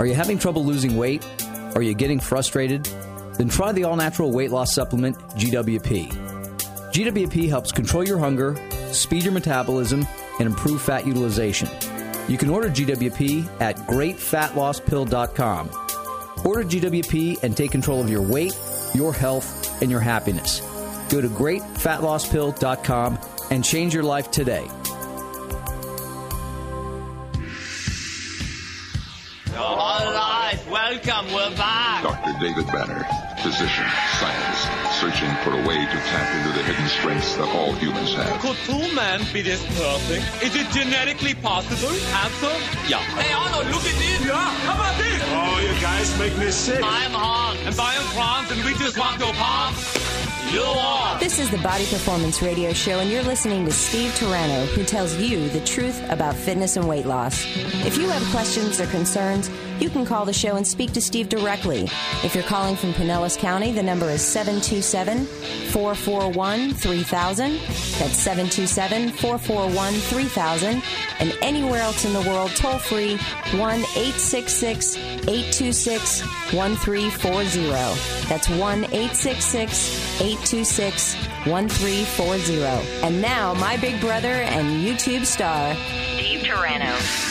Are you having trouble losing weight? Are you getting frustrated? Then try the all natural weight loss supplement, GWP. GWP helps control your hunger, speed your metabolism, and improve fat utilization. You can order GWP at greatfatlosspill.com. Order GWP and take control of your weight, your health, and your happiness. Go to greatfatlosspill.com and change your life today. Welcome. Dr. David Banner, physician, scientist, searching for a way to tap into the hidden strengths that all humans have. Could two men be this perfect? Is it genetically possible? Answer? Yeah. Hey, Arnold, look at this. Yeah, how about this? Oh, you guys make me sick. I'm Hans. And I am Franz, and we just want to pump. You are. This is the Body Performance Radio Show, and you're listening to Steve Turano, who tells you the truth about fitness and weight loss. If you have questions or concerns, you can call the show and speak to Steve directly. If you're calling from Pinellas County, the number is 727 441 3000. That's 727 441 3000. And anywhere else in the world, toll free 1 866 826 1340. That's 1 866 826 1340. And now, my big brother and YouTube star, Steve Turano.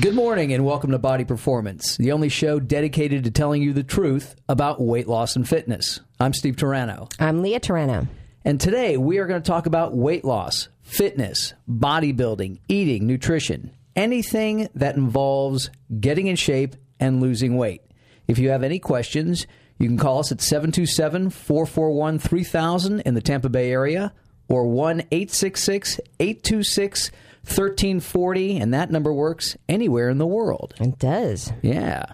Good morning and welcome to Body Performance, the only show dedicated to telling you the truth about weight loss and fitness. I'm Steve Turano. I'm Leah Turano. And today we are going to talk about weight loss, fitness, bodybuilding, eating, nutrition, anything that involves getting in shape and losing weight. If you have any questions, you can call us at 727 441 3000 in the Tampa Bay area or 1 866 826 1340, and that number works anywhere in the world. It does. Yeah.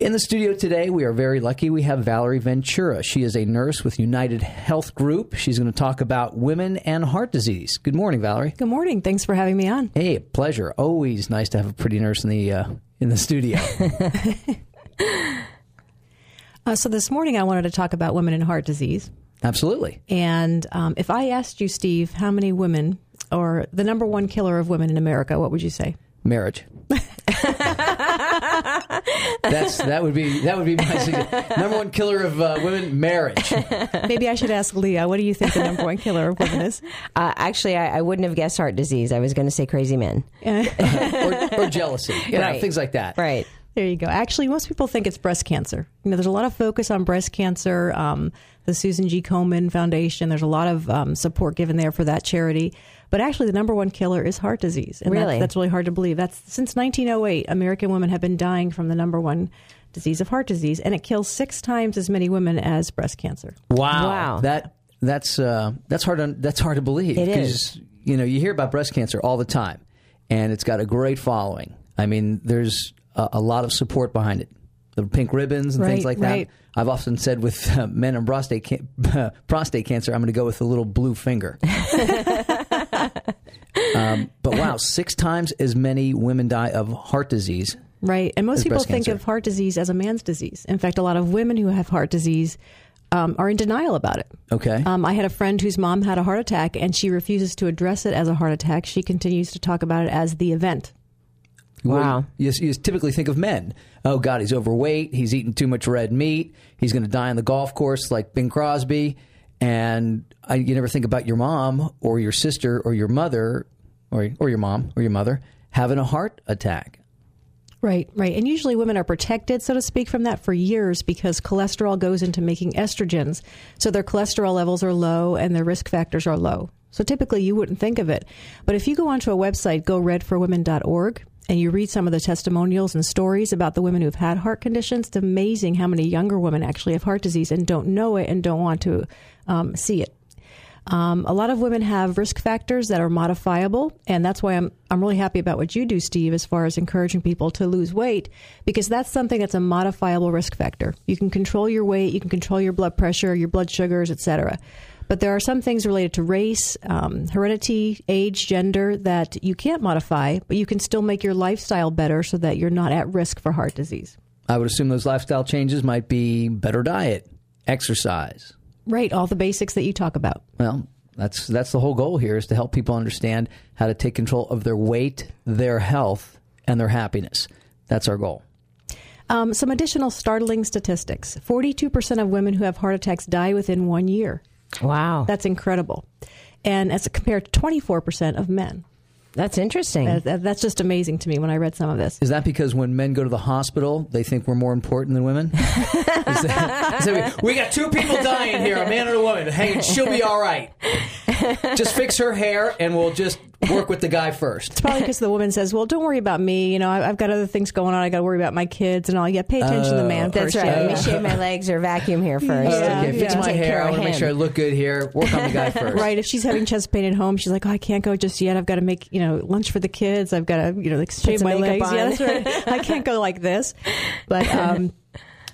In the studio today, we are very lucky. We have Valerie Ventura. She is a nurse with United Health Group. She's going to talk about women and heart disease. Good morning, Valerie. Good morning. Thanks for having me on. Hey, pleasure. Always nice to have a pretty nurse in the uh, in the studio. Uh, so this morning, I wanted to talk about women and heart disease. Absolutely. And um, if I asked you, Steve, how many women, or the number one killer of women in America, what would you say? Marriage. That's that would be that would be my suggestion. number one killer of uh, women marriage. Maybe I should ask Leah. What do you think the number one killer of women is? Uh, actually, I, I wouldn't have guessed heart disease. I was going to say crazy men. or, or jealousy, you know, Right. things like that. Right. There you go. Actually, most people think it's breast cancer. You know, there's a lot of focus on breast cancer. Um, the Susan G. Komen Foundation. There's a lot of um, support given there for that charity. But actually, the number one killer is heart disease, and Really? that's, that's really hard to believe. That's since 1908, American women have been dying from the number one disease of heart disease, and it kills six times as many women as breast cancer. Wow. Wow. That that's uh, that's hard to that's hard to believe. It 'cause, is. You know, you hear about breast cancer all the time, and it's got a great following. I mean, there's a, a lot of support behind it. The pink ribbons and things Right, like that. right. I've often said with uh, men and prostate can- prostate cancer, I'm going to go with the little blue finger. um, but wow, six times as many women die of heart disease. Right. And most people think cancer. of heart disease as a man's disease. In fact, a lot of women who have heart disease um, are in denial about it. Okay. Um, I had a friend whose mom had a heart attack, and she refuses to address it as a heart attack. She continues to talk about it as the event. Wow. You, you typically think of men. Oh, God, he's overweight. He's eating too much red meat. He's going to die on the golf course like Bing Crosby. And I, you never think about your mom or your sister or your mother or, or your mom or your mother having a heart attack. Right, right. And usually women are protected, so to speak, from that for years because cholesterol goes into making estrogens. So their cholesterol levels are low and their risk factors are low. So typically you wouldn't think of it. But if you go onto a website, goredforwomen.org, and you read some of the testimonials and stories about the women who've had heart conditions, it's amazing how many younger women actually have heart disease and don't know it and don't want to um, see it. Um, a lot of women have risk factors that are modifiable, and that's why I'm I'm really happy about what you do, Steve, as far as encouraging people to lose weight, because that's something that's a modifiable risk factor. You can control your weight, you can control your blood pressure, your blood sugars, etc. But there are some things related to race, um, heredity, age, gender that you can't modify, but you can still make your lifestyle better so that you're not at risk for heart disease. I would assume those lifestyle changes might be better diet, exercise. Right, all the basics that you talk about. Well, that's that's the whole goal here is to help people understand how to take control of their weight, their health, and their happiness. That's our goal. Um, some additional startling statistics 42% of women who have heart attacks die within one year. Wow. That's incredible. And as compared to 24% of men. That's interesting. That- that- that's just amazing to me when I read some of this. Is that because when men go to the hospital, they think we're more important than women? Is that- is that- we got two people dying here, a man and a woman. Hey, she'll be all right. Just fix her hair, and we'll just work with the guy first. It's probably because the woman says, "Well, don't worry about me. You know, I, I've got other things going on. I got to worry about my kids and all. Yeah, pay attention to the man That's first. right. Yeah, Let me yeah. shave my legs or vacuum here first. Yeah, okay, fix yeah. my Take hair. I of want to make sure I look good here. Work on the guy first. Right. If she's having chest pain at home, she's like, "Oh, I can't go just yet. I've got to make you know lunch for the kids. I've got to you know like, shave my makeup legs. Yeah, that's right. I can't go like this." But um,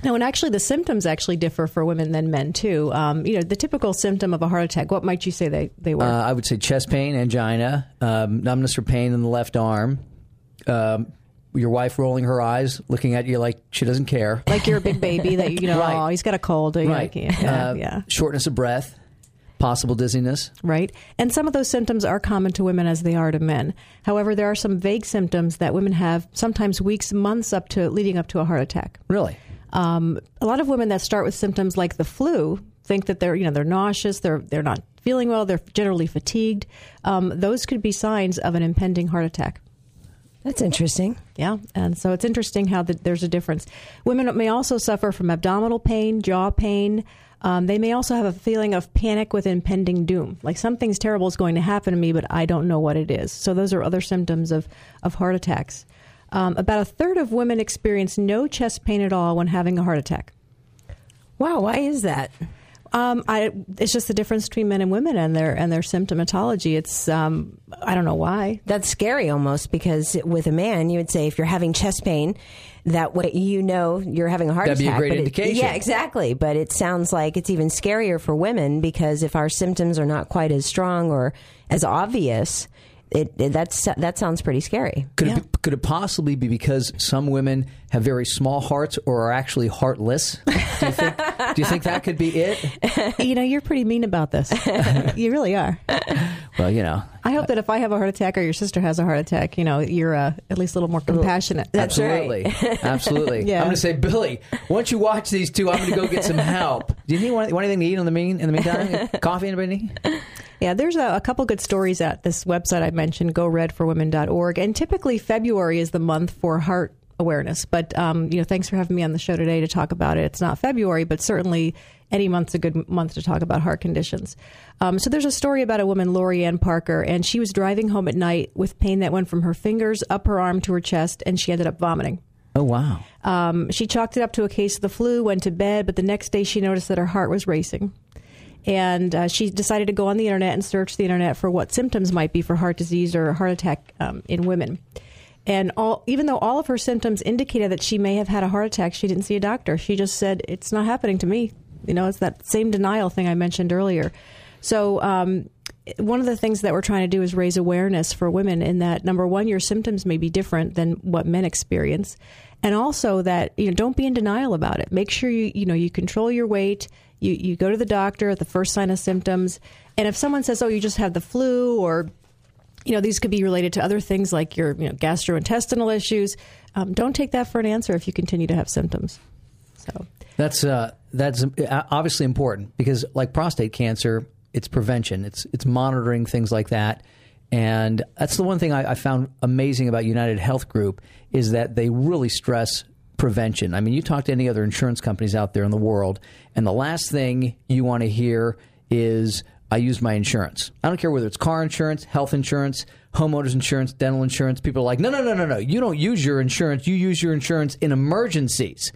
no, and actually, the symptoms actually differ for women than men too. Um, you know, the typical symptom of a heart attack. What might you say they they were? Uh, I would say chest pain, angina, um, numbness or pain in the left arm. Um, your wife rolling her eyes, looking at you like she doesn't care. like you're a big baby that you know. Right. Oh, he's got a cold. Right. Yeah, Uh, yeah. Shortness of breath, possible dizziness. right? And some of those symptoms are common to women as they are to men. However, there are some vague symptoms that women have sometimes weeks, months up to leading up to a heart attack. Really? Um, a lot of women that start with symptoms like the flu think that they're you know they're nauseous, they're they're not feeling well, they're generally fatigued. Um, those could be signs of an impending heart attack. That's interesting. Yeah, and so it's interesting how the, there's a difference. Women may also suffer from abdominal pain, jaw pain. Um, they may also have a feeling of panic with impending doom, like something's terrible is going to happen to me, but I don't know what it is. So those are other symptoms of of heart attacks. Um, about a third of women experience no chest pain at all when having a heart attack. Wow. Why is that? Um, I, it's just the difference between men and women and their and their symptomatology. It's um, I don't know why. That's scary almost because with a man, you would say if you're having chest pain, that way you know you're having a heart That'd be a attack. great but it- indication. yeah, exactly. But it sounds like it's even scarier for women because if our symptoms are not quite as strong or as obvious, it, it that's that sounds pretty scary. Could, it be, could it possibly be because some women have very small hearts or are actually heartless? Do you think, do you think that could be it? you know, you're pretty mean about this. you really are. Well, you know, I hope that if I have a heart attack or your sister has a heart attack, you know, you're uh, at least a little more compassionate. That's absolutely, absolutely. Yeah. I'm going to say, Billy, once you watch these two, I'm going to go get some help. Do you need want, want anything to eat in the mean in the meantime? Coffee, anybody need? Yeah, there's a, a couple good stories at this website I mentioned, goredforwomen.org. And typically February is the month for heart awareness. But, um, you know, thanks for having me on the show today to talk about it. It's not February, but certainly any month's a good month to talk about heart conditions. Um, so there's a story about a woman, Lori Ann Parker, and she was driving home at night with pain that went from her fingers up her arm to her chest, and she ended up vomiting. Oh, wow. Um, she chalked it up to a case of the flu, went to bed, but the next day she noticed that her heart was racing. And uh, she decided to go on the internet and search the internet for what symptoms might be for heart disease or heart attack um, in women. And all, even though all of her symptoms indicated that she may have had a heart attack, she didn't see a doctor. She just said, It's not happening to me. You know, it's that same denial thing I mentioned earlier. So, um, one of the things that we're trying to do is raise awareness for women in that number one, your symptoms may be different than what men experience, and also that you know don't be in denial about it. Make sure you you know you control your weight. You you go to the doctor at the first sign of symptoms, and if someone says, "Oh, you just have the flu," or you know these could be related to other things like your you know gastrointestinal issues, um, don't take that for an answer if you continue to have symptoms. So. That's uh, that's uh, obviously important because, like prostate cancer, it's prevention. It's it's monitoring things like that, and that's the one thing I, I found amazing about United Health Group is that they really stress prevention. I mean, you talk to any other insurance companies out there in the world, and the last thing you want to hear is I use my insurance. I don't care whether it's car insurance, health insurance, homeowners insurance, dental insurance. People are like, no, no, no, no, no. You don't use your insurance. You use your insurance in emergencies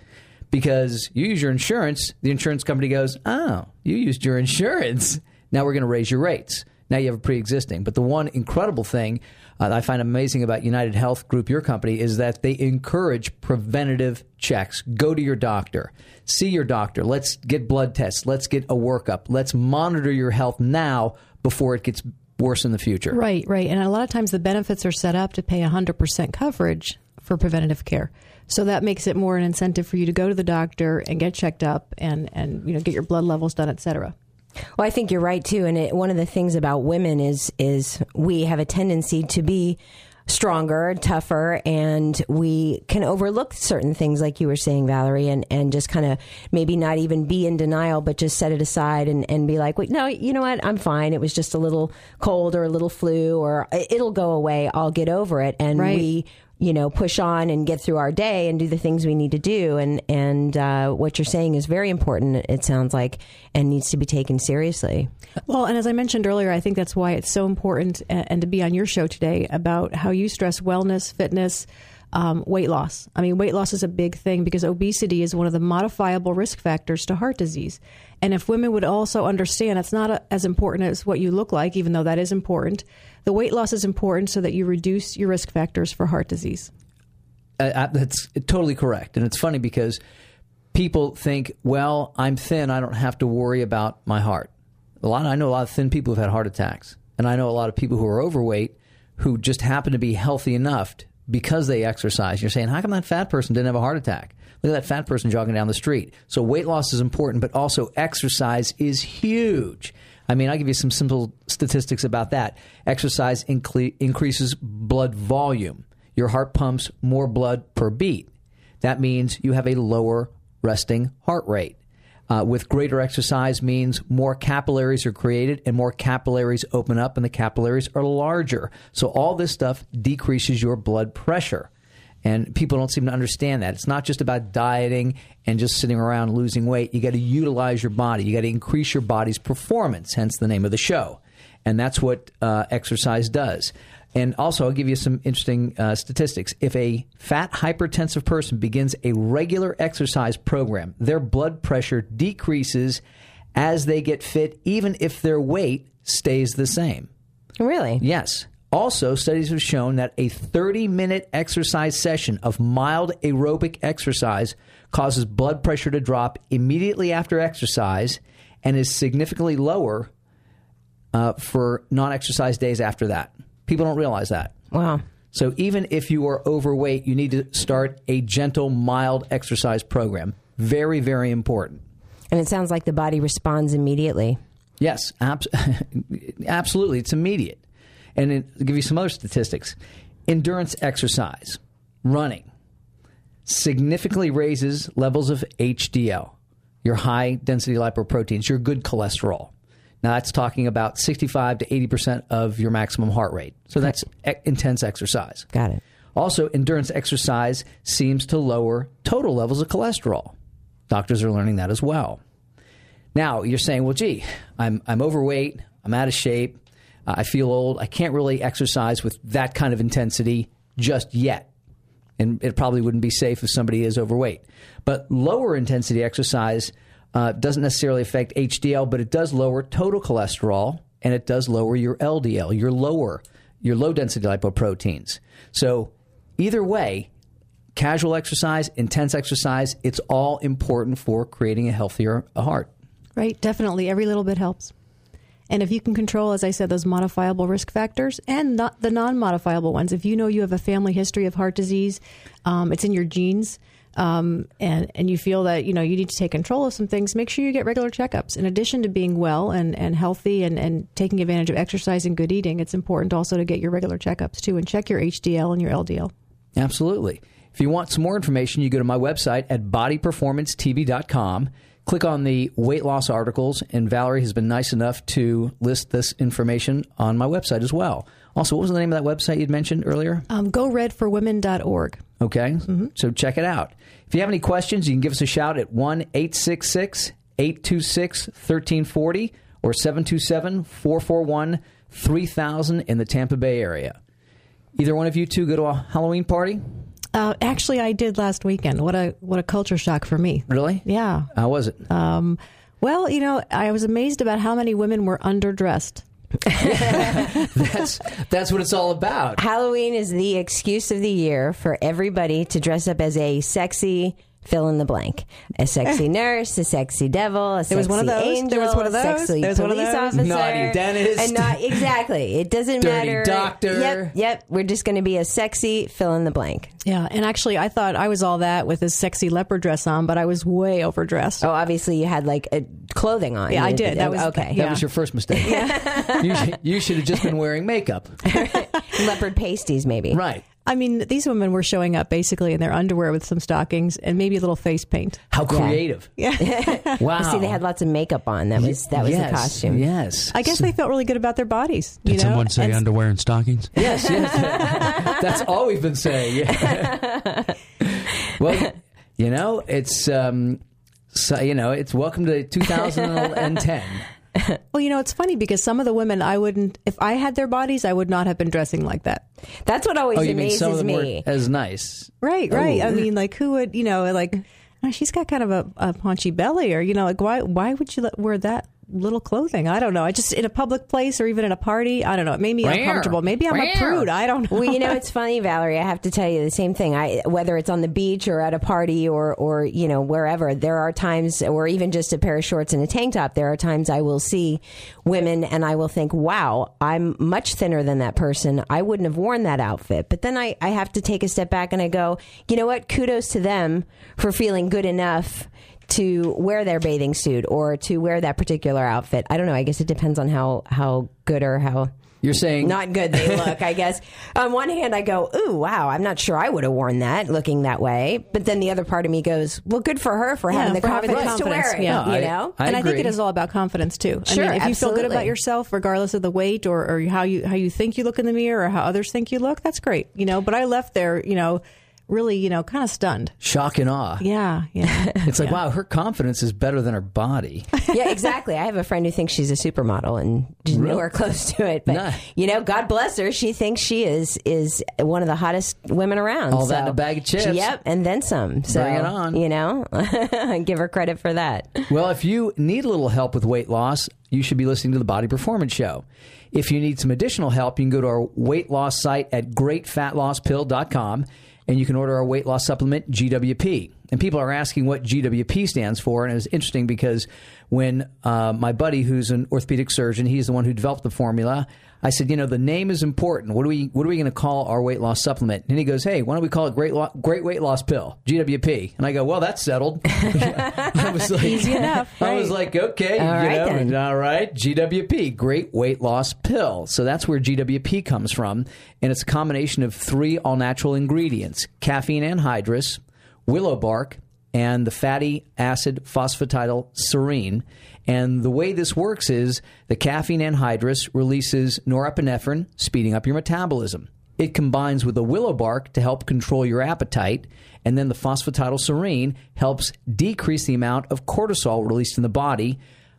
because you use your insurance. The insurance company goes, oh, you used your insurance. Now we're going to raise your rates. Now you have a pre existing. But the one incredible thing uh, I find amazing about United Health Group, your company, is that they encourage preventative checks. Go to your doctor, see your doctor. Let's get blood tests. Let's get a workup. Let's monitor your health now before it gets worse in the future. Right, right. And a lot of times the benefits are set up to pay 100% coverage for preventative care. So that makes it more an incentive for you to go to the doctor and get checked up and, and you know get your blood levels done, et cetera. Well, I think you're right too. And it, one of the things about women is is we have a tendency to be stronger, tougher, and we can overlook certain things, like you were saying, Valerie, and, and just kind of maybe not even be in denial, but just set it aside and, and be like, wait, no, you know what? I'm fine. It was just a little cold or a little flu, or it'll go away. I'll get over it. And Right. we, you know, push on and get through our day and do the things we need to do. And, and uh, what you're saying is very important, it sounds like, and needs to be taken seriously. Well, and as I mentioned earlier, I think that's why it's so important and, and to be on your show today about how you stress wellness, fitness, um, weight loss. I mean, weight loss is a big thing because obesity is one of the modifiable risk factors to heart disease. And if women would also understand it's not a, as important as what you look like, even though that is important, the weight loss is important so that you reduce your risk factors for heart disease. Uh, uh, that's totally correct. And it's funny because people think, well, I'm thin. I don't have to worry about my heart. A lot. I know a lot of thin people who've had heart attacks, and I know a lot of people who are overweight who just happen to be healthy enough because they exercise. You're saying, how come that fat person didn't have a heart attack? Look at that fat person jogging down the street. So weight loss is important, but also exercise is huge. I mean, I'll give you some simple statistics about that. Exercise increases blood volume. Your heart pumps more blood per beat. That means you have a lower resting heart rate. Uh, with greater exercise means more capillaries are created and more capillaries open up and the capillaries are larger. So all this stuff decreases your blood pressure. And people don't seem to understand that. It's not just about dieting and just sitting around losing weight. You got to utilize your body. You got to increase your body's performance, hence the name of the show. And that's what uh, exercise does. And also, I'll give you some interesting uh, statistics. If a fat, hypertensive person begins a regular exercise program, their blood pressure decreases as they get fit, even if their weight stays the same. Really? Yes. Also, studies have shown that a 30 minute exercise session of mild aerobic exercise causes blood pressure to drop immediately after exercise and is significantly lower uh, for non exercise days after that. People don't realize that. Wow. So, even if you are overweight, you need to start a gentle, mild exercise program. Very, very important. And it sounds like the body responds immediately. Yes, abs- absolutely. It's immediate. And it, I'll give you some other statistics. Endurance exercise, running, significantly raises levels of HDL, your high density lipoproteins, your good cholesterol. Now, that's talking about 65 to 80% of your maximum heart rate. So that's e- intense exercise. Got it. Also, endurance exercise seems to lower total levels of cholesterol. Doctors are learning that as well. Now, you're saying, well, gee, I'm, I'm overweight, I'm out of shape, uh, I feel old, I can't really exercise with that kind of intensity just yet. And it probably wouldn't be safe if somebody is overweight. But lower intensity exercise uh, doesn't necessarily affect HDL, but it does lower total cholesterol and it does lower your LDL, your lower, your low density lipoproteins. So either way, casual exercise, intense exercise, it's all important for creating a healthier heart. Right, definitely. Every little bit helps. And if you can control, as I said, those modifiable risk factors and not the non modifiable ones, if you know you have a family history of heart disease, um, it's in your genes, um, and, and you feel that you know you need to take control of some things, make sure you get regular checkups. In addition to being well and, and healthy and, and taking advantage of exercise and good eating, it's important also to get your regular checkups too and check your HDL and your LDL. Absolutely. If you want some more information, you go to my website at bodyperformancetv.com. Click on the weight loss articles, and Valerie has been nice enough to list this information on my website as well. Also, what was the name of that website you'd mentioned earlier? Um, GoRedForWomen.org. Okay, so check it out. If you have any questions, you can give us a shout at 1 866 826 1340 or 727 441 3000 in the Tampa Bay area. Either one of you two go to a Halloween party? Uh, actually, I did last weekend. What a what a culture shock for me. Really? Yeah. How was it? Um, well, you know, I was amazed about how many women were underdressed. that's that's what it's all about. Halloween is the excuse of the year for everybody to dress up as a sexy fill in the blank. A sexy nurse, a sexy devil, a There was sexy one of those, angel, there was one of a those, sexy there was one of police those. officer, Naughty dentist. and not exactly. It doesn't Dirty matter. doctor. Yep, yep. We're just going to be a sexy fill in the blank. Yeah, and actually, I thought I was all that with this sexy leopard dress on, but I was way overdressed. Oh, obviously you had like a clothing on. Yeah, I did. That was- okay. That was your first mistake. you, should, you should have just been wearing makeup. Leopard pasties, maybe. Right. I mean, these women were showing up basically in their underwear with some stockings and maybe a little face paint. How creative. Yeah. Wow. See, they had lots of makeup on. That was that was yes, the costume. Yes. I guess they felt really good about their bodies. Did you know? someone say And- underwear and stockings? Yes, yes. That's all we've been saying. Yeah. well, you know, it's um, so, you know, it's welcome to 2010. Well, you know, it's funny because some of the women I wouldn't, if I had their bodies, I would not have been dressing like that. That's what always Oh, you mean amazes some of them me. as nice? Right, right. Oh. I mean, like, who would, you know, like, oh, she's got kind of a, a paunchy belly, or you know, like, why, why would you let, wear that little clothing? I don't know. I just in a public place or even in a party, I don't know. It made me Where? uncomfortable. Maybe I'm a prude. I don't know. well, you know, it's funny, Valerie. I have to tell you the same thing. I whether it's on the beach or at a party or or you know wherever, there are times, or even just a pair of shorts and a tank top. There are times I will see women and I will think, "Wow, I'm much thinner than that person. I wouldn't have worn that outfit." But then I I have to take a step back and I go, you know what? Kudos to them for feeling good enough to wear their bathing suit or to wear that particular outfit. I don't know. I guess it depends on how how good or how You're saying not good they look, I guess. On one hand, I go, ooh, wow, I'm not sure I would have worn that looking that way. But then the other part of me goes, well, good for her for having the for having confidence, to wear it. yeah. you know? I and I think it is all about confidence too. Sure, I mean, if you feel good about yourself, regardless of the weight or, or how you how you think you look in the mirror or how others think you look, that's great. You know, but I left there, you know, really, you know, kind of stunned. shock and awe. Yeah, yeah. It's like, wow, her confidence is better than her body. yeah, exactly. I have a friend who thinks she's a supermodel and she's Really? nowhere close to it. But Nah. you know, God bless her. She thinks she is is one of the hottest women around. All that So- in a bag of chips. Yep, and then some. So Bring it on. You know, give her credit for that. Well, if you need a little help with weight loss, you should be listening to the Body Performance Show. If you need some additional help, you can go to our weight loss site at greatfatlosspill.com and you can order our weight loss supplement, GWP. And people are asking what GWP stands for. And it was interesting because when uh, my buddy, who's an orthopedic surgeon, he's the one who developed the formula. I said, you know, the name is important. What are we What are we going to call our weight loss supplement? And he goes, Hey, why don't we call it Great Lo- Great Weight Loss Pill, GWP? And I go, Well, that's settled. I was like, Easy enough, I was like, okay, All right know, all right, GWP, Great Weight Loss Pill. So that's where GWP comes from, and it's a combination of three all natural ingredients: caffeine anhydrous, willow bark, and the fatty acid phosphatidyl serine. And the way this works is the caffeine anhydrous releases norepinephrine, speeding up your metabolism. It combines with the willow bark to help control your appetite, and then the phosphatidyl serine helps decrease the amount of cortisol released in the body,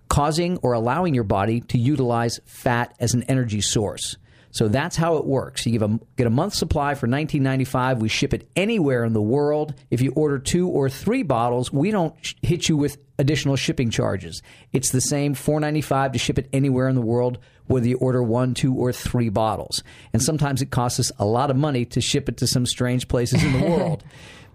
causing or allowing your body to utilize fat as an energy source. So that's how it works. You give a, get a month's supply for $19.95. We ship it anywhere in the world. If you order two or three bottles, we don't sh- hit you with additional shipping charges. It's the same $4.95 to ship it anywhere in the world, whether you order one, two, or three bottles. And sometimes it costs us a lot of money to ship it to some strange places in the world.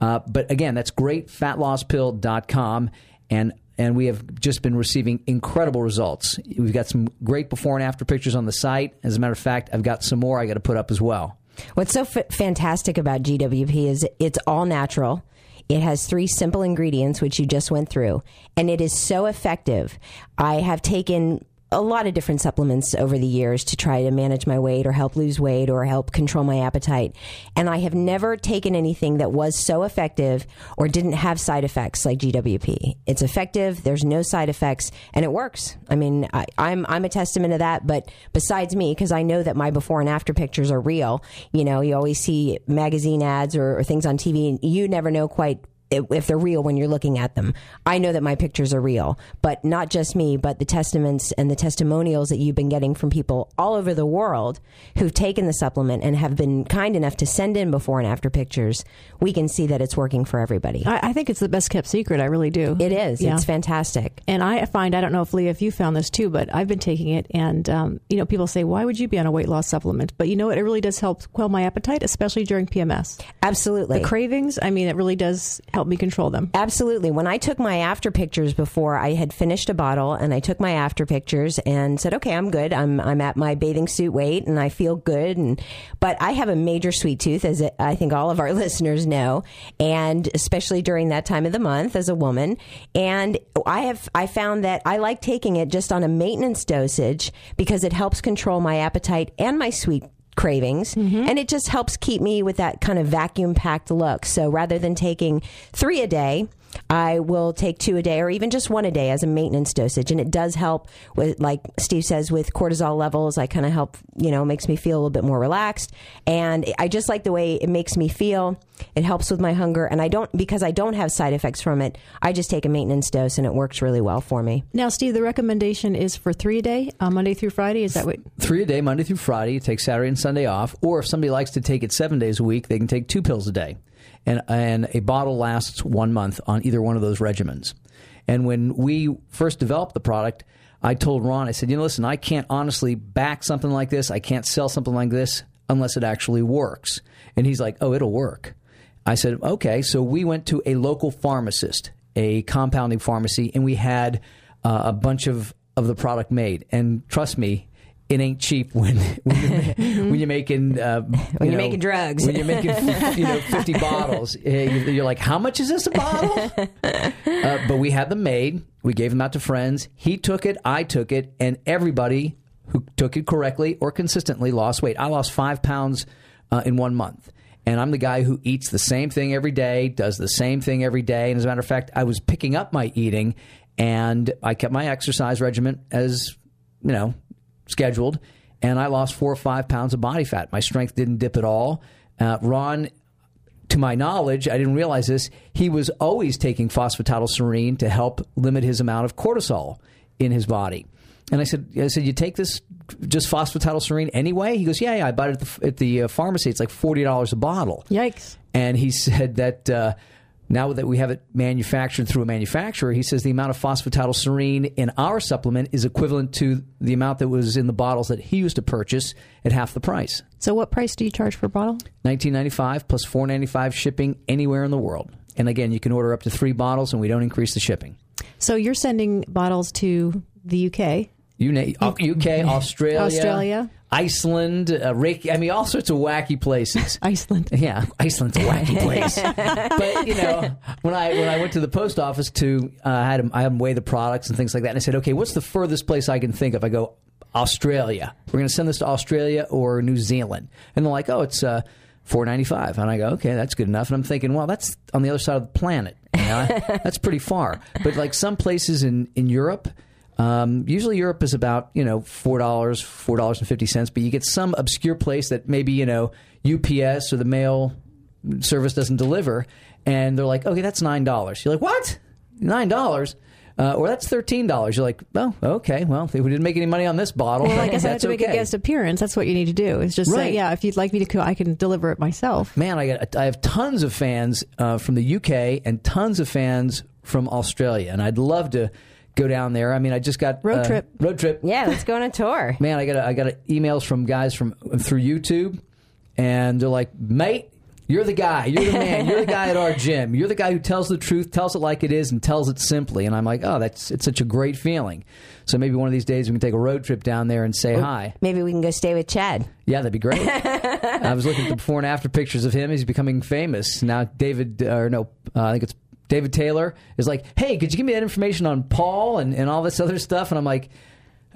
Uh, but again, that's greatfatlosspill.com. And and we have just been receiving incredible results. We've got some great before and after pictures on the site. As a matter of fact, I've got some more I got to put up as well. What's so f- fantastic about GWP is it's all natural. It has three simple ingredients, which you just went through, and it is so effective. I have taken a lot of different supplements over the years to try to manage my weight or help lose weight or help control my appetite. And I have never taken anything that was so effective or didn't have side effects like GWP. It's effective, there's no side effects, and it works. I mean, I, I'm, I'm a testament to that, but besides me, because I know that my before and after pictures are real, you know, you always see magazine ads or, or things on TV, and you never know quite if they're real when you're looking at them. I know that my pictures are real, but not just me, but the testaments and the testimonials that you've been getting from people all over the world who've taken the supplement and have been kind enough to send in before and after pictures. We can see that it's working for everybody. I, I think it's the best kept secret. I really do. It is. Yeah. It's fantastic. And I find, I don't know if Leah, if you found this too, but I've been taking it, and um, you know, people say, "Why would you be on a weight loss supplement?" But you know what? It really does help quell my appetite, especially during PMS. Absolutely. The cravings. I mean, it really does help me control them. Absolutely. When I took my after pictures before I had finished a bottle and I took my after pictures and said, "Okay, I'm good. I'm I'm at my bathing suit weight and I feel good." And but I have a major sweet tooth as I think all of our listeners know, and especially during that time of the month as a woman, and I have I found that I like taking it just on a maintenance dosage because it helps control my appetite and my sweet cravings mm-hmm. and it just helps keep me with that kind of vacuum packed look. So rather than taking three a day I will take two a day or even just one a day as a maintenance dosage. And it does help with, like Steve says, with cortisol levels. I kind of help, you know, makes me feel a little bit more relaxed. And I just like the way it makes me feel. It helps with my hunger. And I don't, because I don't have side effects from it, I just take a maintenance dose and it works really well for me. Now, Steve, the recommendation is for three a day, uh, Monday through Friday. Is that what? Three a day, Monday through Friday. You take Saturday and Sunday off. Or if somebody likes to take it seven days a week, they can take two pills a day. And, and a bottle lasts one month on either one of those regimens. And when we first developed the product, I told Ron, I said, you know, listen, I can't honestly back something like this. I can't sell something like this unless it actually works. And he's like, oh, it'll work. I said, okay. So we went to a local pharmacist, a compounding pharmacy, and we had uh, a bunch of, of the product made. And trust me, it ain't cheap when when you're, when you're making uh, When you you're know, making drugs. when you're making you know 50 bottles you- you're like how much is this a bottle? Uh, but we had them made. We gave them out to friends. He took it i took it and everybody who took it correctly or consistently lost weight. I lost five pounds uh, in one month. And i'm the guy who eats the same thing every day does the same thing every day. And as a matter of fact i was picking up my eating and i kept my exercise regimen as you know scheduled, and I lost four or five pounds of body fat. My strength didn't dip at all. Uh, Ron, to my knowledge, I didn't realize this. He was always taking phosphatidylserine to help limit his amount of cortisol in his body. And I said, I said, you take this just phosphatidylserine anyway? He goes, yeah, yeah. I bought it at the, at the uh, pharmacy. It's like forty dollars a bottle. Yikes. And he said that uh, now that we have it manufactured through a manufacturer, he says the amount of phosphatidylserine in our supplement is equivalent to the amount that was in the bottles that he used to purchase at half the price. So, what price do you charge for a bottle? Nineteen ninety five plus four ninety five shipping anywhere in the world. And again, you can order up to three bottles, and we don't increase the shipping. So, you're sending bottles to the UK, You na- uh, UK, Australia, Australia. Iceland, uh, Reiki. I mean, all sorts of wacky places. Iceland. Yeah, Iceland's a wacky place. but you know, when I when I went to the post office to uh, I had them, I had them weigh the products and things like that, and I said, okay, what's the furthest place I can think of? I go Australia. We're going to send this to Australia or New Zealand, and they're like, oh, it's. Uh, Four ninety five, and I go, okay, that's good enough. And I'm thinking, well, that's on the other side of the planet. You know? that's pretty far. But like some places in in Europe, um, usually Europe is about you know four dollars, four dollars and fifty cents. But you get some obscure place that maybe you know UPS or the mail service doesn't deliver, and they're like, okay, that's nine dollars. You're like, what? Nine dollars? Uh, or that's thirteen dollars. You're like, oh, okay. Well, if we didn't make any money on this bottle. Well, I said, that's to make okay. a guest appearance, that's what you need to do. Is just say, Right. yeah, if you'd like me to, co- I can deliver it myself. Man, I got I have tons of fans uh, from the UK and tons of fans from Australia, and I'd love to go down there. I mean, I just got Road uh, trip. Road trip. Yeah, let's go on a tour. Man, I got I got emails from guys from through YouTube, and they're like, "Mate, you're the guy. You're the man. You're the guy at our gym. You're the guy who tells the truth, tells it like it is, and tells it simply." And I'm like, "Oh, that's it's such a great feeling." So maybe one of these days we can take a road trip down there and say hi. Maybe we can go stay with Chad. Yeah, that'd be great. I was looking at the before and after pictures of him. He's becoming famous now. David, uh, or no, uh, I think it's David Taylor is like, "Hey, could you give me that information on Paul and, and all this other stuff?" And I'm like.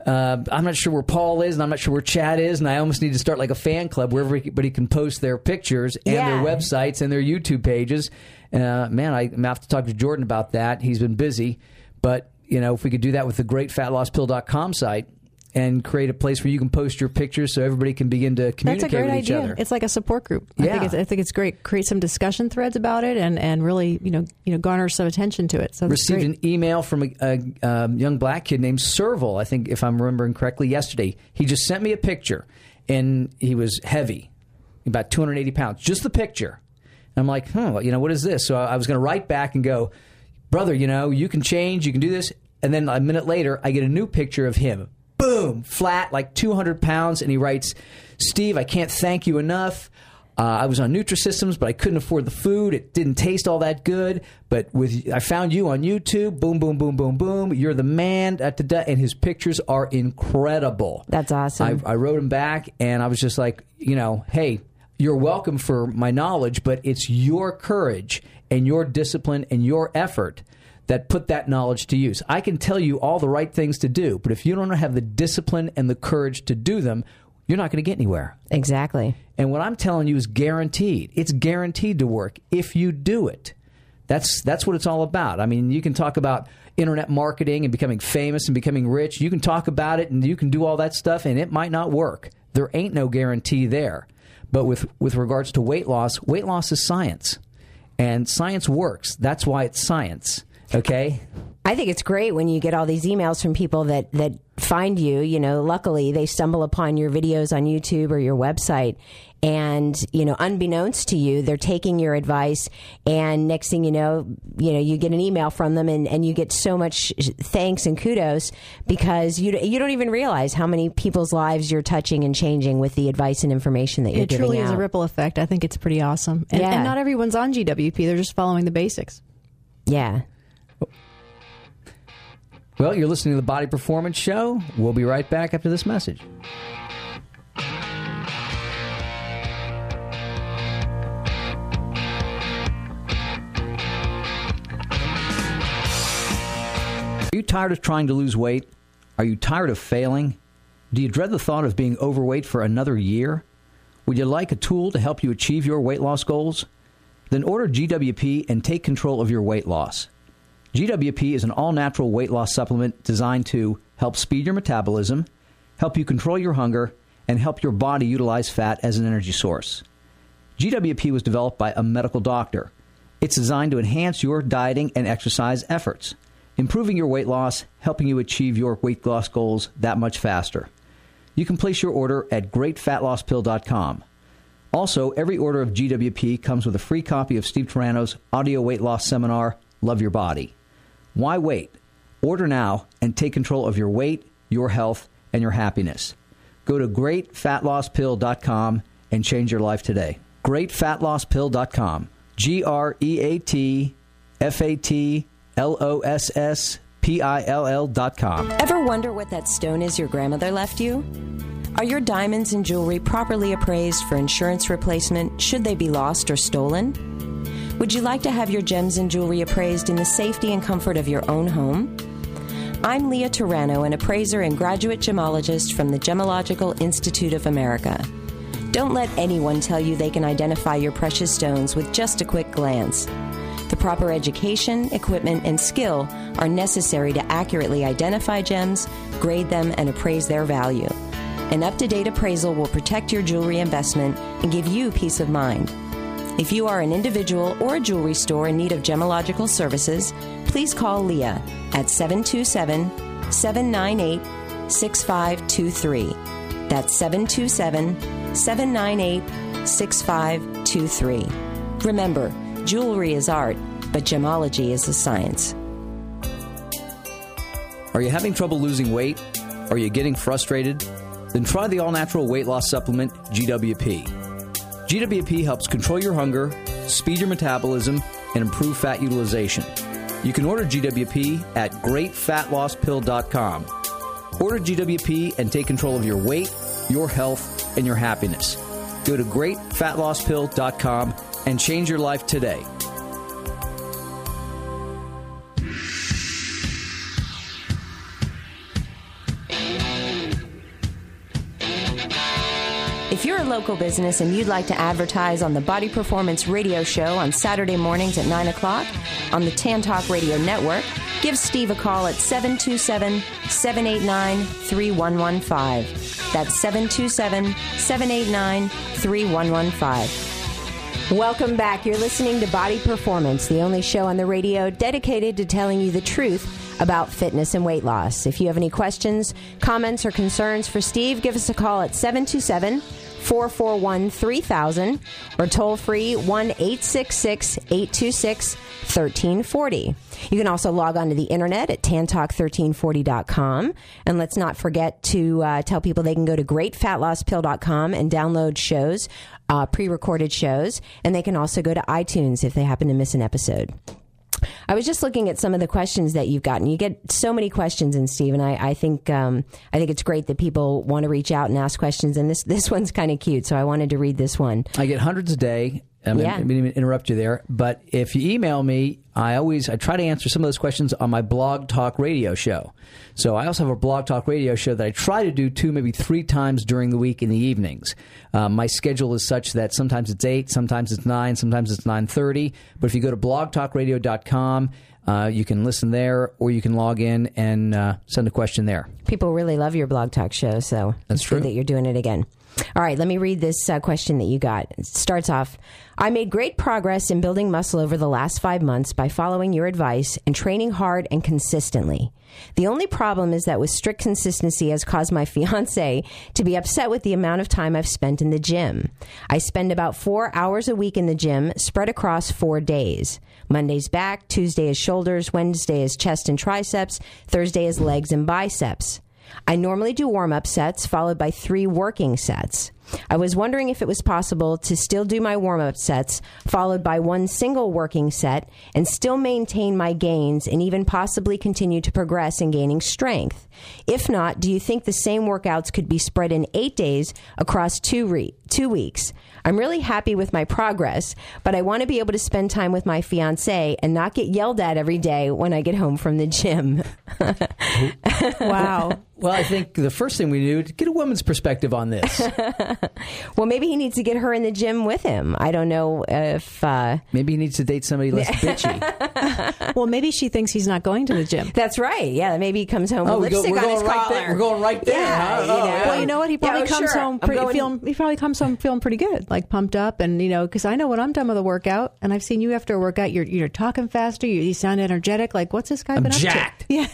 Uh, I'm not sure where Paul is, and I'm not sure where Chad is, and I almost need to start like a fan club where everybody can post their pictures and Yeah. their websites and their YouTube pages. Uh, man, I, I'm gonna have to talk to Jordan about that. He's been busy, but you know, if we could do that with the greatfatlosspill.com site and create a place where you can post your pictures so everybody can begin to That's communicate a great with each idea. other. It's like a support group. I think Yeah. it's, I think it's great. Create some discussion threads about it, and, and really, you know, you know, garner some attention to it. So received an email from a, a um, young black kid named Serval, I think, if I'm remembering correctly, yesterday. He just sent me a picture, and he was heavy, about 280 pounds. Just the picture. And I'm like, huh, you know, what is this? So I I was going to write back and go, brother, you know, you can change, you can do this. And then a minute later, I get a new picture of him. Boom, flat, like 200 pounds. And he writes, Steve, I can't thank you enough. Uh, I was on Nutrisystems, but I couldn't afford the food. It didn't taste all that good. But with I found you on YouTube. Boom, boom, boom, boom, boom. You're the man. Da, da, da, and his pictures are incredible. That's awesome. I, I wrote him back, and I was just like, you know, hey, you're welcome for my knowledge, but it's your courage and your discipline and your effort that put that knowledge to use. I can tell you all the right things to do, but if you don't have the discipline and the courage to do them, you're not going to get anywhere. Exactly. And what I'm telling you is guaranteed. It's guaranteed to work if you do it. That's that's what it's all about. I mean, you can talk about internet marketing and becoming famous and becoming rich. You can talk about it and you can do all that stuff and it might not work. There ain't no guarantee there. But with with regards to weight loss, weight loss is science. And science works. That's why it's science. Okay? I think it's great when you get all these emails from people that, that find you. You know, luckily they stumble upon your videos on YouTube or your website. And, you know, unbeknownst to you, they're taking your advice. And next thing you know, you know, you get an email from them and, and you get so much thanks and kudos because you, you don't even realize how many people's lives you're touching and changing with the advice and information that you're it giving truly is a ripple effect. I think it's pretty awesome. And, Yeah. and not everyone's on GWP. They're just following the basics. yeah. Well, you're listening to the Body Performance Show. We'll be right back after this message. Are you tired of trying to lose weight? Are you tired of failing? Do you dread the thought of being overweight for another year? Would you like a tool to help you achieve your weight loss goals? Then order GWP and take control of your weight loss. GWP is an all natural weight loss supplement designed to help speed your metabolism, help you control your hunger, and help your body utilize fat as an energy source. GWP was developed by a medical doctor. It's designed to enhance your dieting and exercise efforts, improving your weight loss, helping you achieve your weight loss goals that much faster. You can place your order at greatfatlosspill.com. Also, every order of GWP comes with a free copy of Steve Turano's audio weight loss seminar, Love Your Body. Why wait? Order now and take control of your weight, your health, and your happiness. Go to greatfatlosspill.com and change your life today. Greatfatlosspill.com. G R E A T F A T L O S S P I L L.com. Ever wonder what that stone is your grandmother left you? Are your diamonds and jewelry properly appraised for insurance replacement should they be lost or stolen? Would you like to have your gems and jewelry appraised in the safety and comfort of your own home? I'm Leah Turano, an appraiser and graduate gemologist from the Gemological Institute of America. Don't let anyone tell you they can identify your precious stones with just a quick glance. The proper education, equipment, and skill are necessary to accurately identify gems, grade them, and appraise their value. An up to date appraisal will protect your jewelry investment and give you peace of mind. If you are an individual or a jewelry store in need of gemological services, please call Leah at 727 798 6523. That's 727 798 6523. Remember, jewelry is art, but gemology is a science. Are you having trouble losing weight? Are you getting frustrated? Then try the all natural weight loss supplement, GWP. GWP helps control your hunger, speed your metabolism, and improve fat utilization. You can order GWP at greatfatlosspill.com. Order GWP and take control of your weight, your health, and your happiness. Go to greatfatlosspill.com and change your life today. Local business and you'd like to advertise on the Body Performance Radio Show on Saturday mornings at 9 o'clock on the Tan Talk Radio Network, give Steve a call at 727 789 3115. That's 727 789 3115. Welcome back. You're listening to Body Performance, the only show on the radio dedicated to telling you the truth about fitness and weight loss. If you have any questions, comments, or concerns for Steve, give us a call at 727 441 3000 or toll free 1 866 826 1340. You can also log on to the internet at tantalk1340.com. And let's not forget to uh, tell people they can go to greatfatlosspill.com and download shows, uh, pre recorded shows. And they can also go to iTunes if they happen to miss an episode. I was just looking at some of the questions that you've gotten. You get so many questions, and Steve, and I, I think um, I think it's great that people want to reach out and ask questions. And this this one's kind of cute, so I wanted to read this one. I get hundreds a day, I mean, Yeah. I didn't even interrupt you there. But if you email me, I always I try to answer some of those questions on my blog talk radio show. So I also have a blog talk radio show that I try to do two, maybe three times during the week in the evenings. Uh, my schedule is such that sometimes it's eight, sometimes it's nine, sometimes it's nine thirty. But if you go to blogtalkradio.com, uh, you can listen there, or you can log in and uh, send a question there. People really love your blog talk show, so That's true. that you're doing it again. All right, let me read this uh, question that you got. It starts off I made great progress in building muscle over the last five months by following your advice and training hard and consistently. The only problem is that with strict consistency has caused my fiance to be upset with the amount of time I've spent in the gym. I spend about four hours a week in the gym, spread across four days. Monday's back, Tuesday is shoulders, Wednesday is chest and triceps, Thursday is legs and biceps. I normally do warm up sets followed by three working sets. I was wondering if it was possible to still do my warm up sets followed by one single working set and still maintain my gains and even possibly continue to progress in gaining strength. If not, do you think the same workouts could be spread in eight days across two, re- two weeks? I'm really happy with my progress, but I want to be able to spend time with my fiance and not get yelled at every day when I get home from the gym. Wow. Well, I think the first thing we do is get a woman's perspective on this. Well, maybe he needs to get her in the gym with him. I don't know if uh, Maybe he needs to date somebody less bitchy. well, maybe she thinks he's not going to the gym. that's right. Yeah, maybe he comes home Oh, with we go- lipstick we're on going his right collar. there. We're going right there, Yeah, huh? you Oh, know. Well, you know what? He Yeah, probably oh, comes sure. home I'm pretty, going- feeling. He probably comes home feeling pretty good, like pumped up, and you know, because I know when I'm done with a workout, and I've seen you after a workout, you're you're talking faster, you, you sound energetic. Like, what's this guy I'm been jacked. up to? Yeah,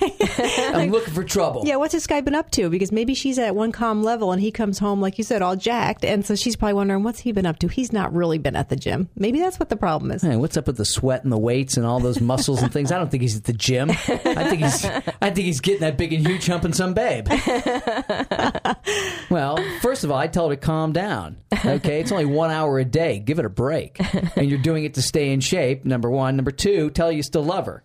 I'm looking for trouble. yeah. What's this guy been up to? Because maybe she's at one calm level, and he comes home, like you said, all jacked, and so she's probably wondering what's he been up to. He's not really been at the gym. Maybe that's what the problem is. Hey, what's up with the sweat and the weights and all those muscles and things? I don't think he's at the gym. I think he's I think he's getting that big and huge humping some babe. well, first of all, I tell her to calm down. Okay, it's only one hour a day. Give it a break. And you're doing it to stay in shape. Number one. Number two, tell her you still love her.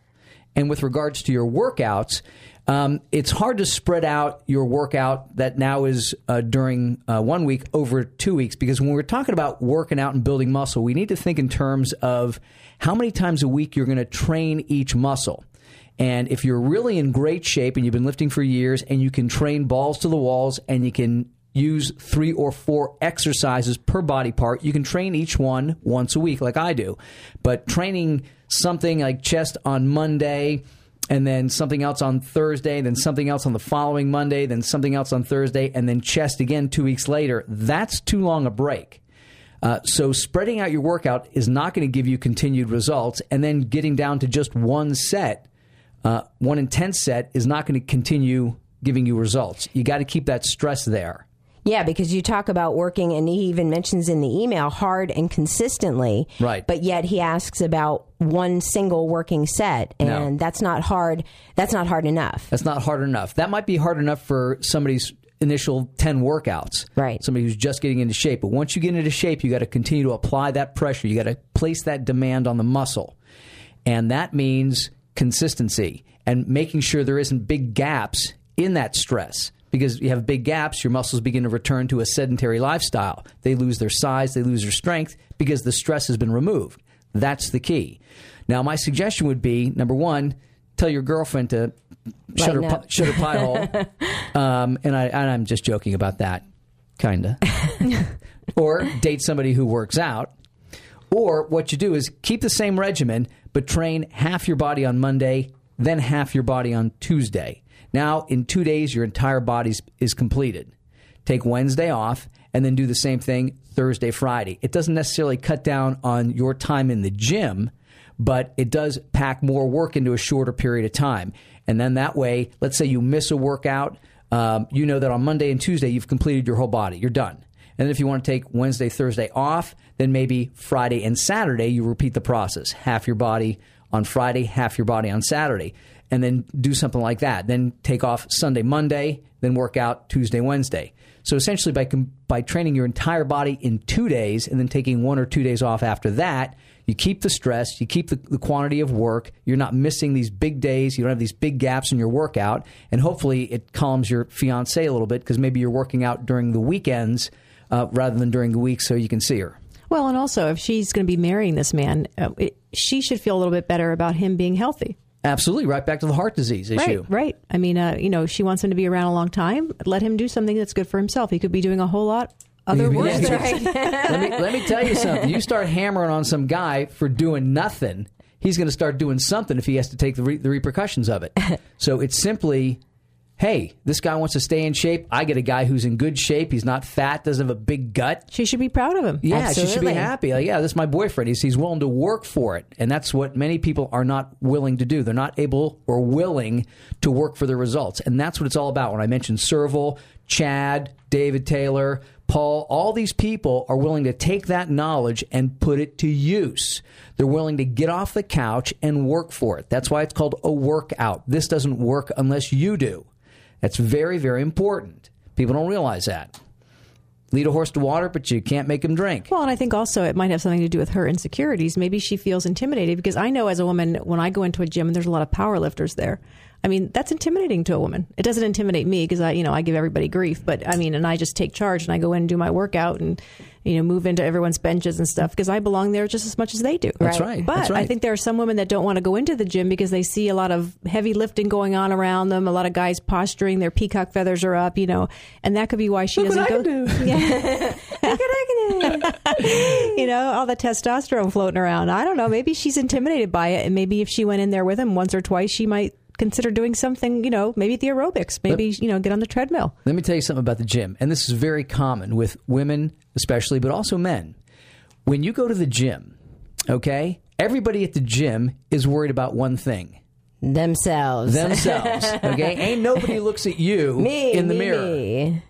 And with regards to your workouts, um, it's hard to spread out your workout that now is uh, during uh, one week over two weeks because when we're talking about working out and building muscle, we need to think in terms of how many times a week you're going to train each muscle. And if you're really in great shape and you've been lifting for years and you can train balls to the walls and you can use three or four exercises per body part, you can train each one once a week, like I do. But training something like chest on Monday, and then something else on Thursday, then something else on the following Monday, then something else on Thursday, and then chest again two weeks later, that's too long a break. Uh, so spreading out your workout is not going to give you continued results, and then getting down to just one set, uh, one intense set, is not going to continue giving you results. You got to keep that stress there. Yeah, because you talk about working, and he even mentions in the email hard and consistently. Right. But yet he asks about one single working set, and No. that's not hard. That's not hard enough. That's not hard enough. That might be hard enough for somebody's initial 10 workouts. Right. Somebody who's just getting into shape. But once you get into shape, you got to continue to apply that pressure. You got to place that demand on the muscle. And that means consistency and making sure there isn't big gaps in that stress. Because you have big gaps, your muscles begin to return to a sedentary lifestyle. They lose their size, they lose their strength because the stress has been removed. That's the key. Now, my suggestion would be number one, tell your girlfriend to shut her, pi- shut her pie hole. Um, and, I, and I'm just joking about that, kind of. or date somebody who works out. Or what you do is keep the same regimen, but train half your body on Monday, then half your body on Tuesday. Now, in two days, your entire body is completed. Take Wednesday off, and then do the same thing Thursday, Friday. It doesn't necessarily cut down on your time in the gym, but it does pack more work into a shorter period of time. And then that way, let's say you miss a workout, um, you know that on Monday and Tuesday you've completed your whole body. You're done. And if you want to take Wednesday, Thursday off, then maybe Friday and Saturday you repeat the process. Half your body on Friday, half your body on Saturday. And then do something like that. Then take off Sunday, Monday, then work out Tuesday, Wednesday. So essentially, by by training your entire body in two days and then taking one or two days off after that, you keep the stress, you keep the, the quantity of work. You're not missing these big days. You don't have these big gaps in your workout, and hopefully, it calms your fiance a little bit because maybe you're working out during the weekends uh, rather than during the week, so you can see her. Well, and also, if she's going to be marrying this man, uh, it, she should feel a little bit better about him being healthy. Absolutely, right back to the heart disease issue. Right, right. I mean, uh, you know, she wants him to be around a long time. Let him do something that's good for himself. He could be doing a whole lot other Yeah, that's things. let me let me tell you something. You start hammering on some guy for doing nothing, he's going to start doing something if he has to take the, re- the repercussions of it. so it's simply, hey, this guy wants to stay in shape. I get a guy who's in good shape. He's not fat, doesn't have a big gut. She should be proud of him. Yeah, she should be happy. Like, yeah, this is my boyfriend. He's, he's willing to work for it. And that's what many people are not willing to do. They're not able or willing to work for the results. And that's what it's all about. When I mentioned Serval, Chad, David Taylor, Paul, all these people are willing to take that knowledge and put it to use. They're willing to get off the couch and work for it. That's why it's called a workout. This doesn't work unless you do. That's very, very important. People don't realize that. Lead a horse to water, but you can't make him drink. Well, and I think also it might have something to do with her insecurities. Maybe she feels intimidated because I know as a woman, when I go into a gym and there's a lot of power lifters there, I mean, that's intimidating to a woman. It doesn't intimidate me because I, you know, I give everybody grief, but I mean, and I just take charge and I go in and do my workout and, you know, move into everyone's benches and stuff because I belong there just as much as they do. That's right. But That's I think there are some women that don't want to go into the gym because they see a lot of heavy lifting going on around them, a lot of guys posturing, their peacock feathers are up, you know, and that could be why she doesn't go. Yeah. you know, all the testosterone floating around. I don't know. Maybe she's intimidated by it, and maybe if she went in there with him once or twice, she might consider doing something. You know, maybe the aerobics. Maybe you know, get on the treadmill. Let me tell you something about the gym, and this is very common with women, especially, but also men. When you go to the gym, okay, everybody at the gym is worried about one thing Themselves. themselves. Okay, ain't nobody looks at you me in the me, mirror. me.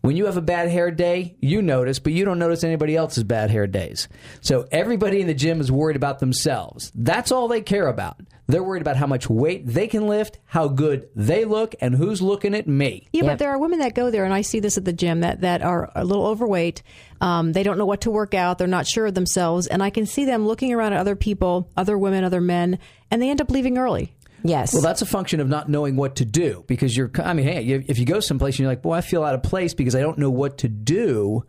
When you have a bad hair day, you notice, but you don't notice anybody else's bad hair days. So everybody in the gym is worried about themselves. That's all they care about. They're worried about how much weight they can lift, how good they look, and who's looking at me. Yeah, Yep. but there are women that go there, and I see this at the gym that that are a little overweight. Um, they don't know what to work out. They're not sure of themselves, and I can see them looking around at other people, other women, other men, and they end up leaving early. Yes. Well, that's a function of not knowing what to do because you're, I mean, hey, if you go someplace and you're like, boy, I feel out of place because I don't know what to do,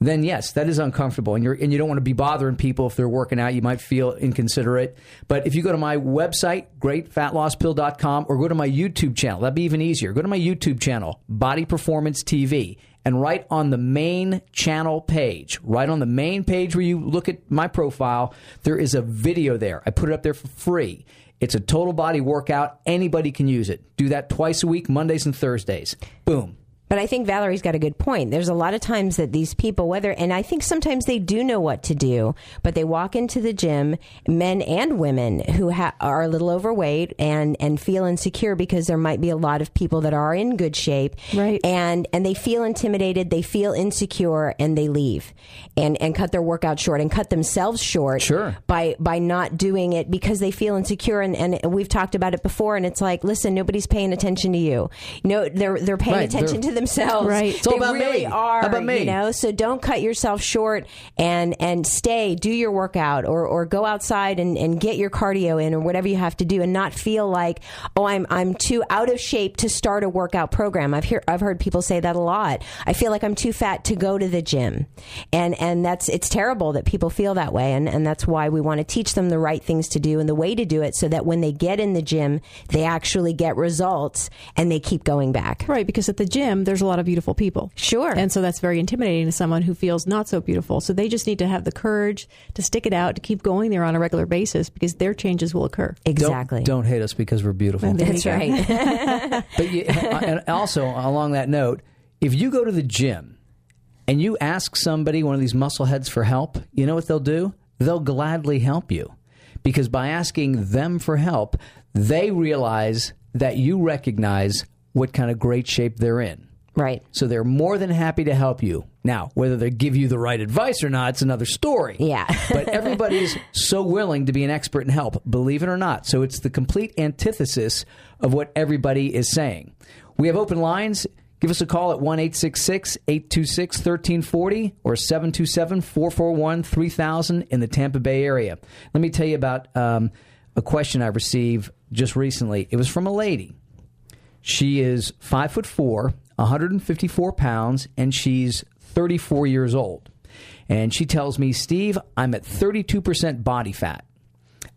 then yes, that is uncomfortable. And, you're, and you don't want to be bothering people if they're working out. You might feel inconsiderate. But if you go to my website, greatfatlosspill.com, or go to my YouTube channel, that'd be even easier. Go to my YouTube channel, Body Performance TV. And right on the main channel page, right on the main page where you look at my profile, there is a video there. I put it up there for free. It's a total body workout. Anybody can use it. Do that twice a week, Mondays and Thursdays. Boom. But I think Valerie's got a good point. There's a lot of times that these people, whether, and I think sometimes they do know what to do, but they walk into the gym, men and women who ha- are a little overweight and, and feel insecure because there might be a lot of people that are in good shape. Right. And, and they feel intimidated, they feel insecure, and they leave and, and cut their workout short and cut themselves short Sure. by, by not doing it because they feel insecure. And, and we've talked about it before, and it's like, listen, nobody's paying attention to you. No, they're, they're paying Right, attention they're- to themselves. Right. It's all they about really me. are. About me? You know, so don't cut yourself short and and stay, do your workout or or go outside and, and get your cardio in or whatever you have to do and not feel like, oh, I'm I'm too out of shape to start a workout program. I've hear I've heard people say that a lot. I feel like I'm too fat to go to the gym. And and that's it's terrible that people feel that way and, and that's why we want to teach them the right things to do and the way to do it so that when they get in the gym they actually get results and they keep going back. Right, because at the gym, there's a lot of beautiful people. Sure. And so that's very intimidating to someone who feels not so beautiful. So they just need to have the courage to stick it out, to keep going there on a regular basis because their changes will occur. Exactly. Don't, don't hate us because we're beautiful. That's right. But you, and also along that note, if you go to the gym and you ask somebody, one of these muscle heads, for help, you know what they'll do? They'll gladly help you because by asking them for help, they realize that you recognize what kind of great shape they're in. Right. So they're more than happy to help you. Now, whether they give you the right advice or not, it's another story. Yeah. but everybody's so willing to be an expert and help, believe it or not. So it's the complete antithesis of what everybody is saying. We have open lines. Give us a call at 1 826 826 1340 or 727 441 3000 in the Tampa Bay area. Let me tell you about um, a question I received just recently. It was from a lady. She is five foot four, 154 pounds, and she's 34 years old. And she tells me, Steve, I'm at 32% body fat.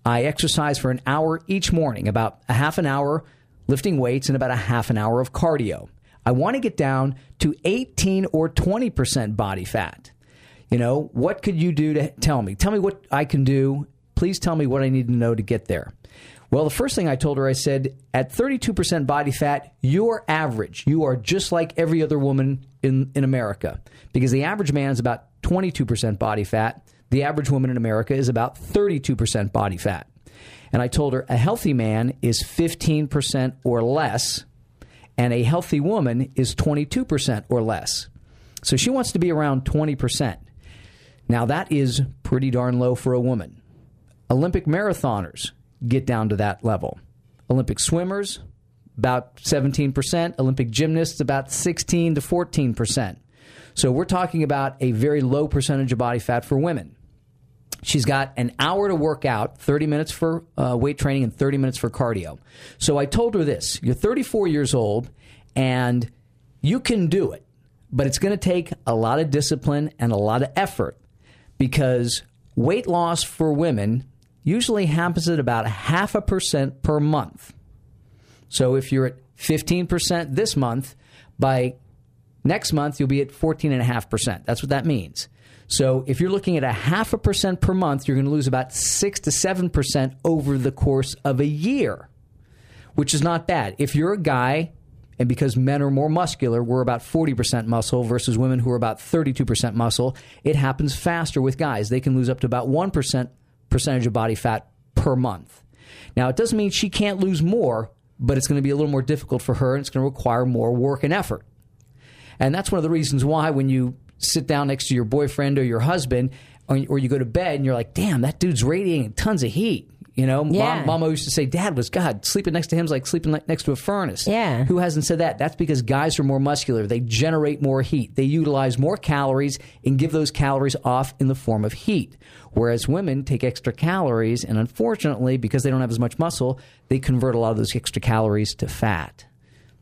I exercise for an hour each morning, about a half an hour lifting weights and about a half an hour of cardio. I want to get down to 18 or 20% body fat. You know, what could you do to tell me? Tell me what I can do. Please tell me what I need to know to get there. Well, the first thing I told her, I said, at 32% body fat, you're average. You are just like every other woman in, in America because the average man is about 22% body fat. The average woman in America is about 32% body fat. And I told her a healthy man is 15% or less, and a healthy woman is 22% or less. So she wants to be around 20%. Now, that is pretty darn low for a woman. Olympic marathoners get down to that level. Olympic swimmers, about 17%. Olympic gymnasts, about 16 to 14%. So we're talking about a very low percentage of body fat for women. She's got an hour to work out, 30 minutes for uh, weight training and 30 minutes for cardio. So I told her this you're 34 years old and you can do it, but it's going to take a lot of discipline and a lot of effort because weight loss for women usually happens at about half a percent per month. So if you're at 15% this month, by next month you'll be at 14.5%. That's what that means. So if you're looking at a half a percent per month, you're going to lose about 6 to 7% over the course of a year, which is not bad. If you're a guy, and because men are more muscular, we're about 40% muscle versus women who are about 32% muscle, it happens faster with guys. They can lose up to about 1% percentage of body fat per month. Now, it doesn't mean she can't lose more, but it's going to be a little more difficult for her and it's going to require more work and effort. And that's one of the reasons why when you sit down next to your boyfriend or your husband, or, you go to bed and you're like, damn, that dude's radiating tons of heat. You know, Yeah. mom, mama used to say, Dad was God. Sleeping next to him is like sleeping next to a furnace. Yeah. Who hasn't said that? That's because guys are more muscular. They generate more heat. They utilize more calories and give those calories off in the form of heat. Whereas women take extra calories, and unfortunately, because they don't have as much muscle, they convert a lot of those extra calories to fat.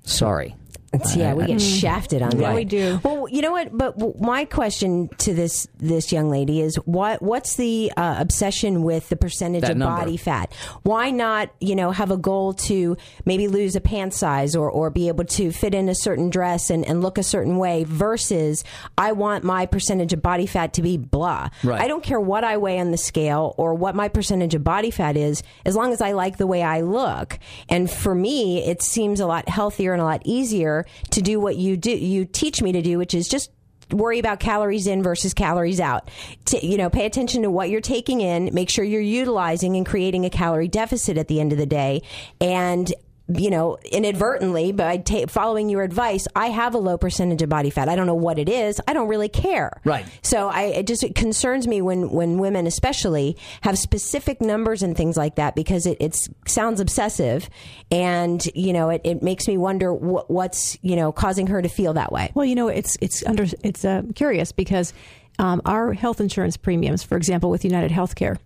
Sorry. It's- yeah, we get shafted on that. Yeah, we do. Well, you know what? But my question to this this young lady is, what what's the uh, obsession with the percentage That of number. body fat? Why not, you know, have a goal to maybe lose a pant size or or be able to fit in a certain dress and, and look a certain way versus I want my percentage of body fat to be blah. Right. I don't care what I weigh on the scale or what my percentage of body fat is, as long as I like the way I look. And for me, it seems a lot healthier and a lot easier to do what you do, you teach me to do, which is just worry about calories in versus calories out. To, you know, pay attention to what you're taking in, make sure you're utilizing and creating a calorie deficit at the end of the day. And you know, inadvertently, by ta- following your advice, I have a low percentage of body fat. I don't know what it is. I don't really care. Right. So I it just it concerns me when when women especially have specific numbers and things like that because it it's, sounds obsessive, and you know it, it makes me wonder wh- what's you know causing her to feel that way. Well, you know, it's it's under it's uh, curious because um, our health insurance premiums, for example, with United Healthcare,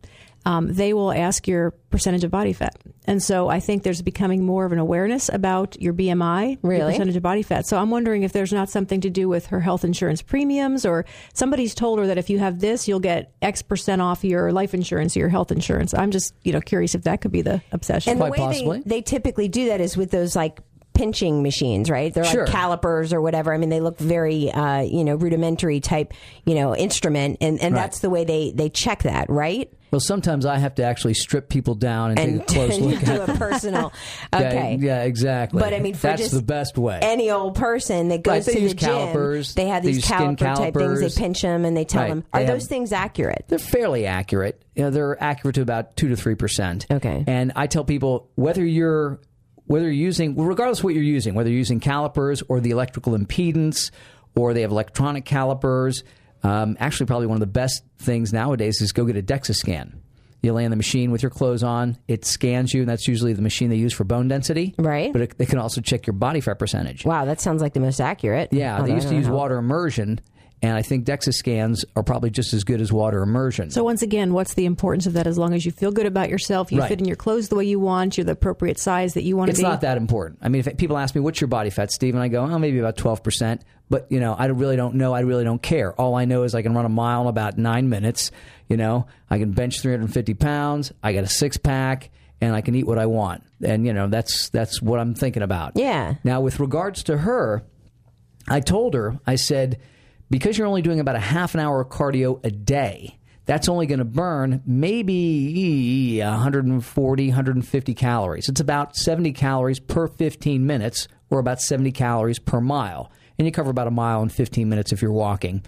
um, they will ask your percentage of body fat, and so I think there's becoming more of an awareness about your BMI, your percentage of body fat. So I'm wondering if there's not something to do with her health insurance premiums, or somebody's told her that if you have this, you'll get X percent off your life insurance or your health insurance. I'm just you know curious if that could be the obsession. And the way possibly. They, they typically do that is with those like pinching machines, right? They're Sure. like calipers or whatever. I mean, they look very, uh, you know, rudimentary type, you know, instrument, and, and Right. that's the way they they check that, right? Well, sometimes I have to actually strip people down and, And take a close look do at a personal. Yeah, Okay. Yeah, exactly. But I mean, for that's just the best way. Any old person that goes Right, to the gym, calipers, they have these skin caliper type things. calipers. They pinch them and they tell Right, them, "Are they have- those things accurate?" They're fairly accurate. You know, they're accurate to about two to three percent. Okay. And I tell people whether you're whether you're using, regardless of what you're using, whether you're using calipers or the electrical impedance, or they have electronic calipers. Um, actually, probably one of the best things nowadays is go get a DEXA scan. You lay in the machine with your clothes on. It scans you, and that's usually the machine they use for bone density. Right. But it, they can also check your body fat percentage. Wow, that sounds like the most accurate. Yeah, Although they used to use know. water immersion, And I think DEXA scans are probably just as good as water immersion. So once again, what's the importance of that? As long as you feel good about yourself, you Right. fit in your clothes the way you want, you're the appropriate size that you want to be. It's not that important. I mean, if people ask me, what's your body fat, Steve? And I go, oh, maybe about 12%. But, you know, I really don't know. I really don't care. All I know is I can run a mile in about nine minutes. You know, I can bench 350 pounds. I got a six pack and I can eat what I want. And, you know, that's, that's what I'm thinking about. Yeah. Now, with regards to her, I told her, I said, because you're only doing about a half an hour of cardio a day, that's only going to burn maybe 140, 150 calories. It's about 70 calories per 15 minutes, or about 70 calories per mile. And you cover about a mile in 15 minutes if you're walking.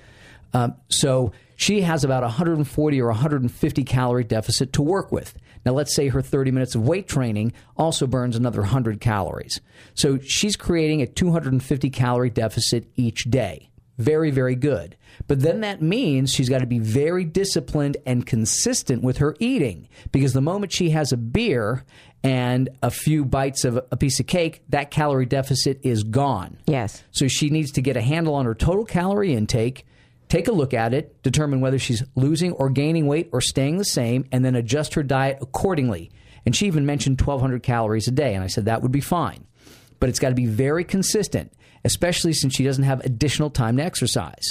Um, so she has about 140 or 150 calorie deficit to work with. Now, let's say her 30 minutes of weight training also burns another 100 calories. So she's creating a 250 calorie deficit each day. Very, very good. But then that means she's got to be very disciplined and consistent with her eating because the moment she has a beer and a few bites of a piece of cake, that calorie deficit is gone. Yes. So she needs to get a handle on her total calorie intake, take a look at it, determine whether she's losing or gaining weight or staying the same, and then adjust her diet accordingly. And she even mentioned 1,200 calories a day, and I said that would be fine. But it's got to be very consistent, especially since she doesn't have additional time to exercise.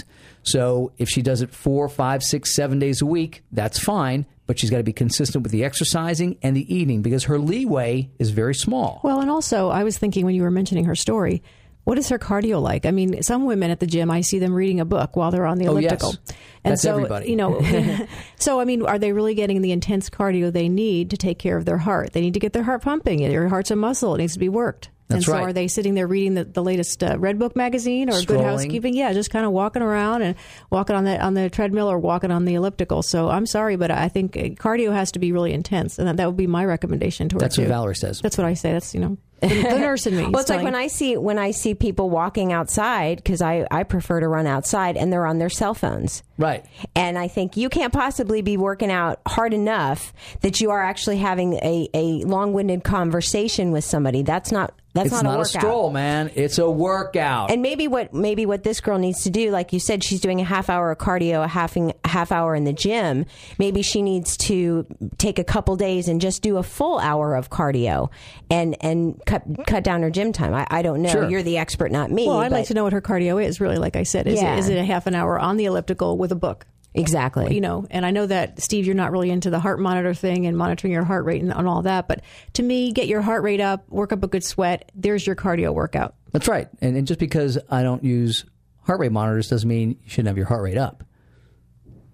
So if she does it four, five, six, seven days a week, that's fine. But she's got to be consistent with the exercising and the eating because her leeway is very small. Well, and also, I was thinking when you were mentioning her story, what is her cardio like? I mean, some women at the gym, I see them reading a book while they're on the Oh, yes. elliptical. And That's so, everybody. you know, so I mean, are they really getting the intense cardio they need to take care of their heart? They need to get their heart pumping. Your heart's a muscle; it needs to be worked. And That's so, right. are they sitting there reading the, the latest uh, Redbook magazine or Good Housekeeping? Yeah, just kind of walking around and walking on the on the treadmill or walking on the elliptical. So, I'm sorry, but I think uh, cardio has to be really intense, and that, that would be my recommendation to her. That's what. Valerie says. That's what I say. That's you know the, the nurse in me. Well, is it's like when I see when I see people walking outside because I I prefer to run outside and they're on their cell phones. Right. And I think you can't possibly be working out hard enough that you are actually having a, a long winded conversation with somebody. That's not that's it's not, not, a a, stroll, man. It's a workout. And maybe what maybe what this girl needs to do, like you said, she's doing a half hour of cardio, a half a half hour in the gym. Maybe she needs to take a couple days and just do a full hour of cardio, and and cut cut down her gym time. I, I don't know. Sure. You're the expert, not me. Well, I'd like to know what her cardio is. Really, like I said, is, Yeah. it, is it a half an hour on the elliptical with a book? Exactly. You know, and I know that Steve, you're not really into the heart monitor thing and monitoring your heart rate and, and all that. But to me, get your heart rate up, work up a good sweat. There's your cardio workout. That's right. And, and just because I don't use heart rate monitors doesn't mean you shouldn't have your heart rate up.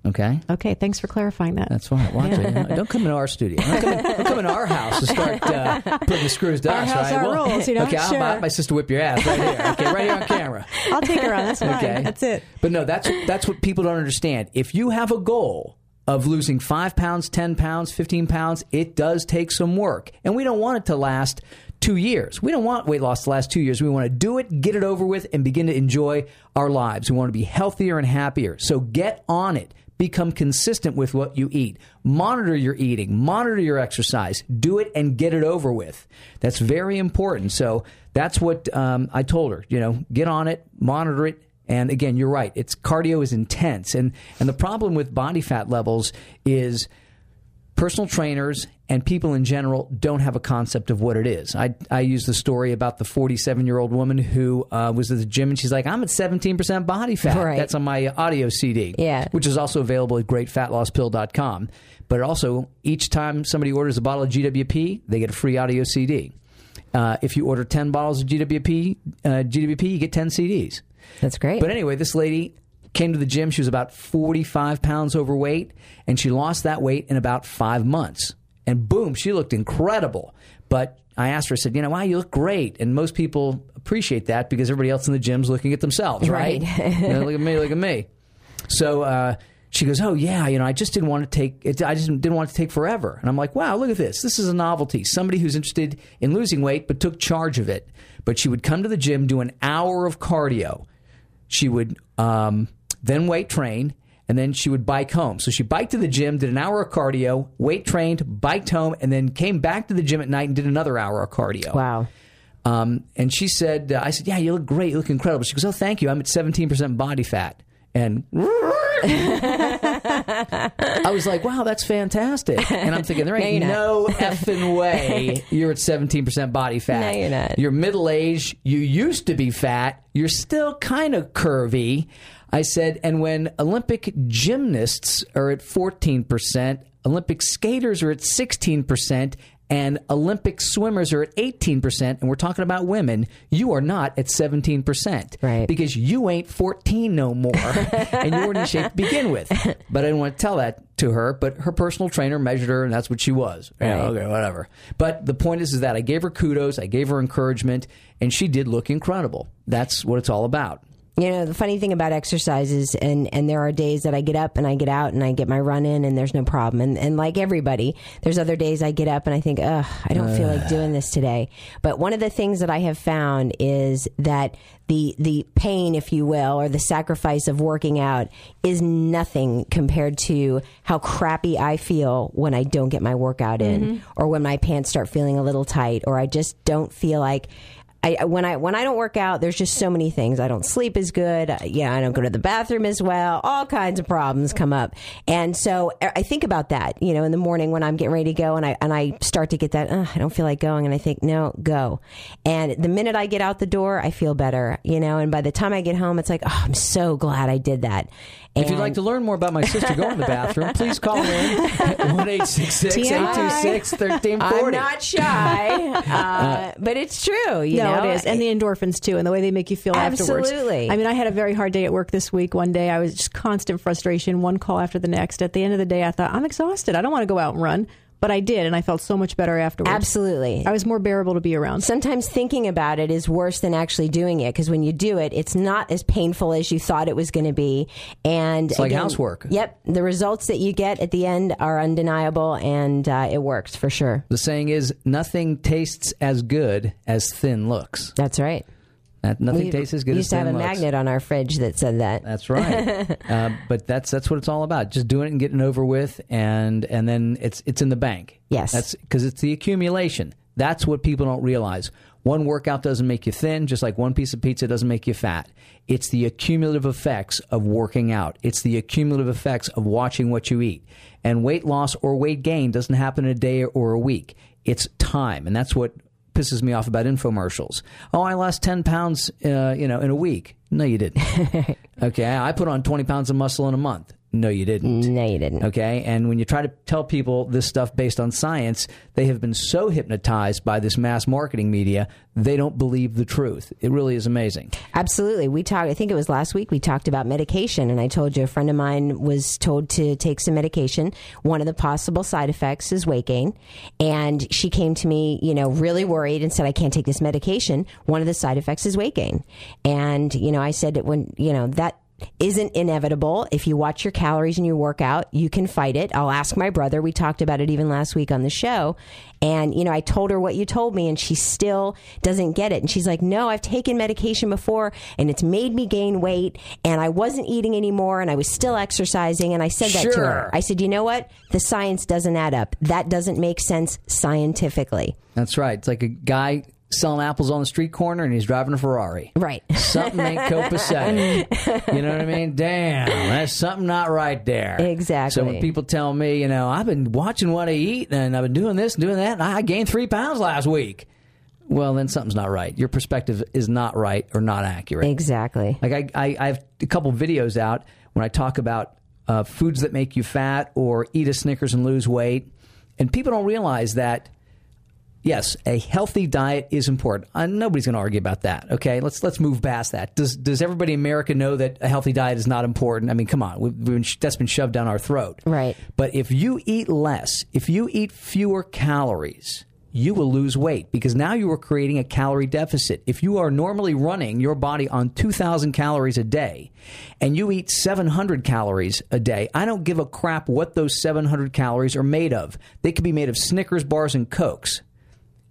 Okay? Okay, thanks for clarifying that. That's right. Watch it. Don't come into our studio. Don't come, in, don't come into our house and start uh, putting the screws down. Our house, right? our rules, you know? Okay, Sure. about my sister whip your ass right here. Okay, right here on camera. I'll take her on. That's fine. Okay, That's it. But no, that's that's what people don't understand. If you have a goal of losing five pounds, ten pounds, fifteen pounds, it does take some work, and we don't want it to last two years. We don't want weight loss to last two years. We want to do it, get it over with, and begin to enjoy our lives. We want to be healthier and happier. So get on it. Become consistent with what you eat. Monitor your eating. Monitor your exercise. Do it and get it over with. That's very important. So that's what um, I told her. You know, get on it, monitor it, and again, you're right. It's cardio is intense, and and the problem with body fat levels is personal trainers and people in general don't have a concept of what it is. I I use the story about the 47 year old woman who uh, was at the gym and she's like, I'm at 17 percent body fat. Right. That's on my audio CD. Yeah. which is also available at greatfatlosspill.com. But also, each time somebody orders a bottle of GWP, they get a free audio CD. Uh, if you order 10 bottles of GWP, uh, GWP, you get 10 CDs. That's great. But anyway, this lady came to the gym. She was about 45 pounds overweight, and she lost that weight in about five months. And boom, she looked incredible. But I asked her, I said, you know, wow, you look great. And most people appreciate that because everybody else in the gym's looking at themselves, right? Right. You know, look at me, look at me. So uh, she goes, "Oh yeah, you know, I just didn't want to take it. I just didn't want it to take forever." And I'm like, "Wow, look at this. This is a novelty. Somebody who's interested in losing weight but took charge of it." But she would come to the gym, do an hour of cardio. She would um, then weight train, and then she would bike home. So she biked to the gym, did an hour of cardio, weight trained, biked home, and then came back to the gym at night and did another hour of cardio. wow. Um, and she said, uh, I said, yeah, you look great. You look incredible. She goes, oh, thank you. I'm at 17% body fat. and I was like, wow, that's fantastic. And I'm thinking, there ain't No, no effing way you're at 17% body fat. No, you're not. You're middle aged. You used to be fat. You're still kind of curvy. I said, and when Olympic gymnasts are at 14%, Olympic skaters are at 16%, and Olympic swimmers are at 18%, and we're talking about women, you are not at 17%. Right. Because you ain't 14 no more, and you weren't in shape to begin with. But I didn't want to tell that to her, but her personal trainer measured her, and that's what she was. Yeah, okay, whatever. But the point is, is that I gave her kudos, I gave her encouragement, and she did look incredible. That's what it's all about. You know, the funny thing about exercise is, and, and there are days that I get up and I get out and I get my run in and there's no problem. And, and like everybody, there's other days I get up and I think, ugh, I don't feel like doing this today. But one of the things that I have found is that the, the pain, if you will, or the sacrifice of working out is nothing compared to how crappy I feel when I don't get my workout in mm-hmm. or when my pants start feeling a little tight or I just don't feel like I when I when I don't work out, there's just so many things. I don't sleep as good. Uh, Yeah, I don't go to the bathroom as well. All kinds of problems come up, and so I I think about that. You know, in the morning when I'm getting ready to go, and I and I start to get that. I don't feel like going, and I think, no, go. And the minute I get out the door, I feel better. You know, and by the time I get home, it's like, oh, I'm so glad I did that. If you'd like to learn more about my sister going to the bathroom, please call in at 1 826 I'm not shy, uh, but it's true. You no, know, it is, and the endorphins too, and the way they make you feel afterwards. Absolutely. I mean, I had a very hard day at work this week. One day, I was just constant frustration, one call after the next. At the end of the day, I thought I'm exhausted. I don't want to go out and run, but I did, and I felt so much better afterwards. absolutely. I was more bearable to be around. sometimes thinking about it is worse than actually doing it because when you do it, it's not as painful as you thought it was going to be. And It's like housework. Yep, the results that you get at the end are undeniable, and uh, it works for sure. The saying is, nothing tastes as good as thin looks. That's right. That, nothing We tastes as good We used as to have a looks. magnet on our fridge that said that. That's right. uh, but that's that's what it's all about. Just doing it and getting it over with, and and then it's it's in the bank. Yes. that's because it's the accumulation. That's what people don't realize. One workout doesn't make you thin, just like one piece of pizza doesn't make you fat. It's the accumulative effects of working out. It's the accumulative effects of watching what you eat. And weight loss or weight gain doesn't happen in a day or a week. It's time, and that's what pisses me off about infomercials. Oh, I lost 10 pounds, uh, you know, in a week. No, you didn't. okay. I put on 20 pounds of muscle in a month. No, you didn't. No, you didn't. Okay. And when you try to tell people this stuff based on science, they have been so hypnotized by this mass marketing media, they don't believe the truth. It really is amazing. Absolutely. We talked, I think it was last week, we talked about medication, and I told you a friend of mine was told to take some medication. One of the possible side effects is weight gain. And she came to me, you know, really worried and said, I can't take this medication. One of the side effects is weight gain. And, you know, I said when, you know, that isn't inevitable. If you watch your calories and you work out, you can fight it. I'll ask my brother. We talked about it even last week on the show. And, you know, I told her what you told me and she still doesn't get it. And she's like, no, I've taken medication before and it's made me gain weight and I wasn't eating anymore and I was still exercising. And I said that to her. I said, you know what? The science doesn't add up. That doesn't make sense scientifically. That's right. It's like a guy selling apples on the street corner and he's driving a Ferrari. Right. Something ain't copacetic. you know what I mean? Damn, that's something not right there. Exactly. So when people tell me, you know, I've been watching what I eat and I've been doing this and doing that, and I gained three pounds last week. Well, then something's not right. Your perspective is not right or not accurate. Exactly. Like I, I, I have a couple videos out when I talk about uh, foods that make you fat or eat a Snickers and lose weight, and people don't realize that. Yes, a healthy diet is important. Uh, nobody's going to argue about that. Okay, let's let's move past that. Does does everybody in America know that a healthy diet is not important? I mean, come on, we've, we've been, that's been shoved down our throat. Right. But if you eat less, if you eat fewer calories, you will lose weight because now you are creating a calorie deficit. If you are normally running your body on 2,000 calories a day and you eat 700 calories a day, I don't give a crap what those 700 calories are made of. They could be made of Snickers bars and Cokes.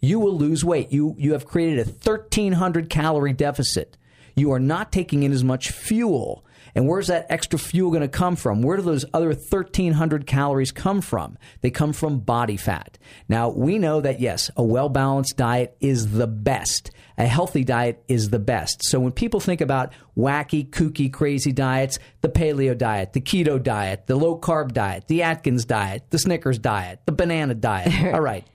You will lose weight. You, you have created a 1,300 calorie deficit. You are not taking in as much fuel. And where's that extra fuel going to come from? Where do those other 1,300 calories come from? They come from body fat. Now, we know that yes, a well balanced diet is the best. A healthy diet is the best. So when people think about wacky, kooky, crazy diets, the paleo diet, the keto diet, the low carb diet, the Atkins diet, the Snickers diet, the banana diet, all right,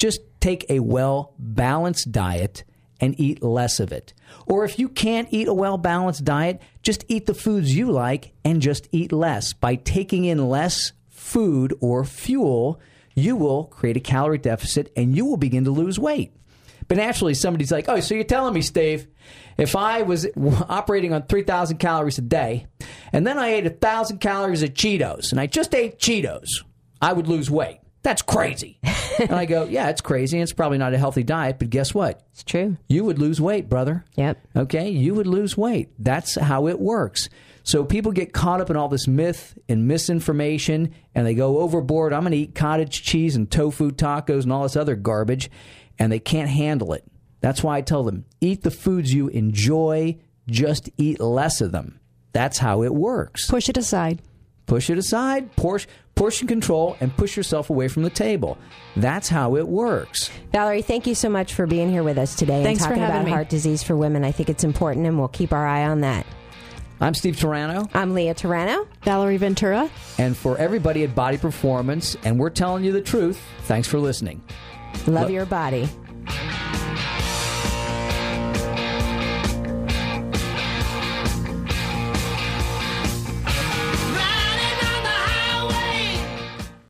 just take a well balanced diet and eat less of it. Or if you can't eat a well balanced diet, just eat the foods you like and just eat less. By taking in less food or fuel, you will create a calorie deficit and you will begin to lose weight. But naturally, somebody's like, oh, so you're telling me, Steve, if I was operating on 3,000 calories a day and then I ate 1,000 calories of Cheetos and I just ate Cheetos, I would lose weight. That's crazy. and I go, yeah, it's crazy. It's probably not a healthy diet, but guess what? It's true. You would lose weight, brother. Yep. Okay? You would lose weight. That's how it works. So people get caught up in all this myth and misinformation and they go overboard. I'm going to eat cottage cheese and tofu tacos and all this other garbage and they can't handle it. That's why I tell them eat the foods you enjoy, just eat less of them. That's how it works. Push it aside. Push it aside, portion, portion control, and push yourself away from the table. That's how it works. Valerie, thank you so much for being here with us today Thanks and for talking having about me. heart disease for women. I think it's important and we'll keep our eye on that. I'm Steve Turano, I'm Leah Turano. Valerie Ventura. and for everybody at Body Performance, and we're telling you the truth, thanks for listening. Love Lo- your body.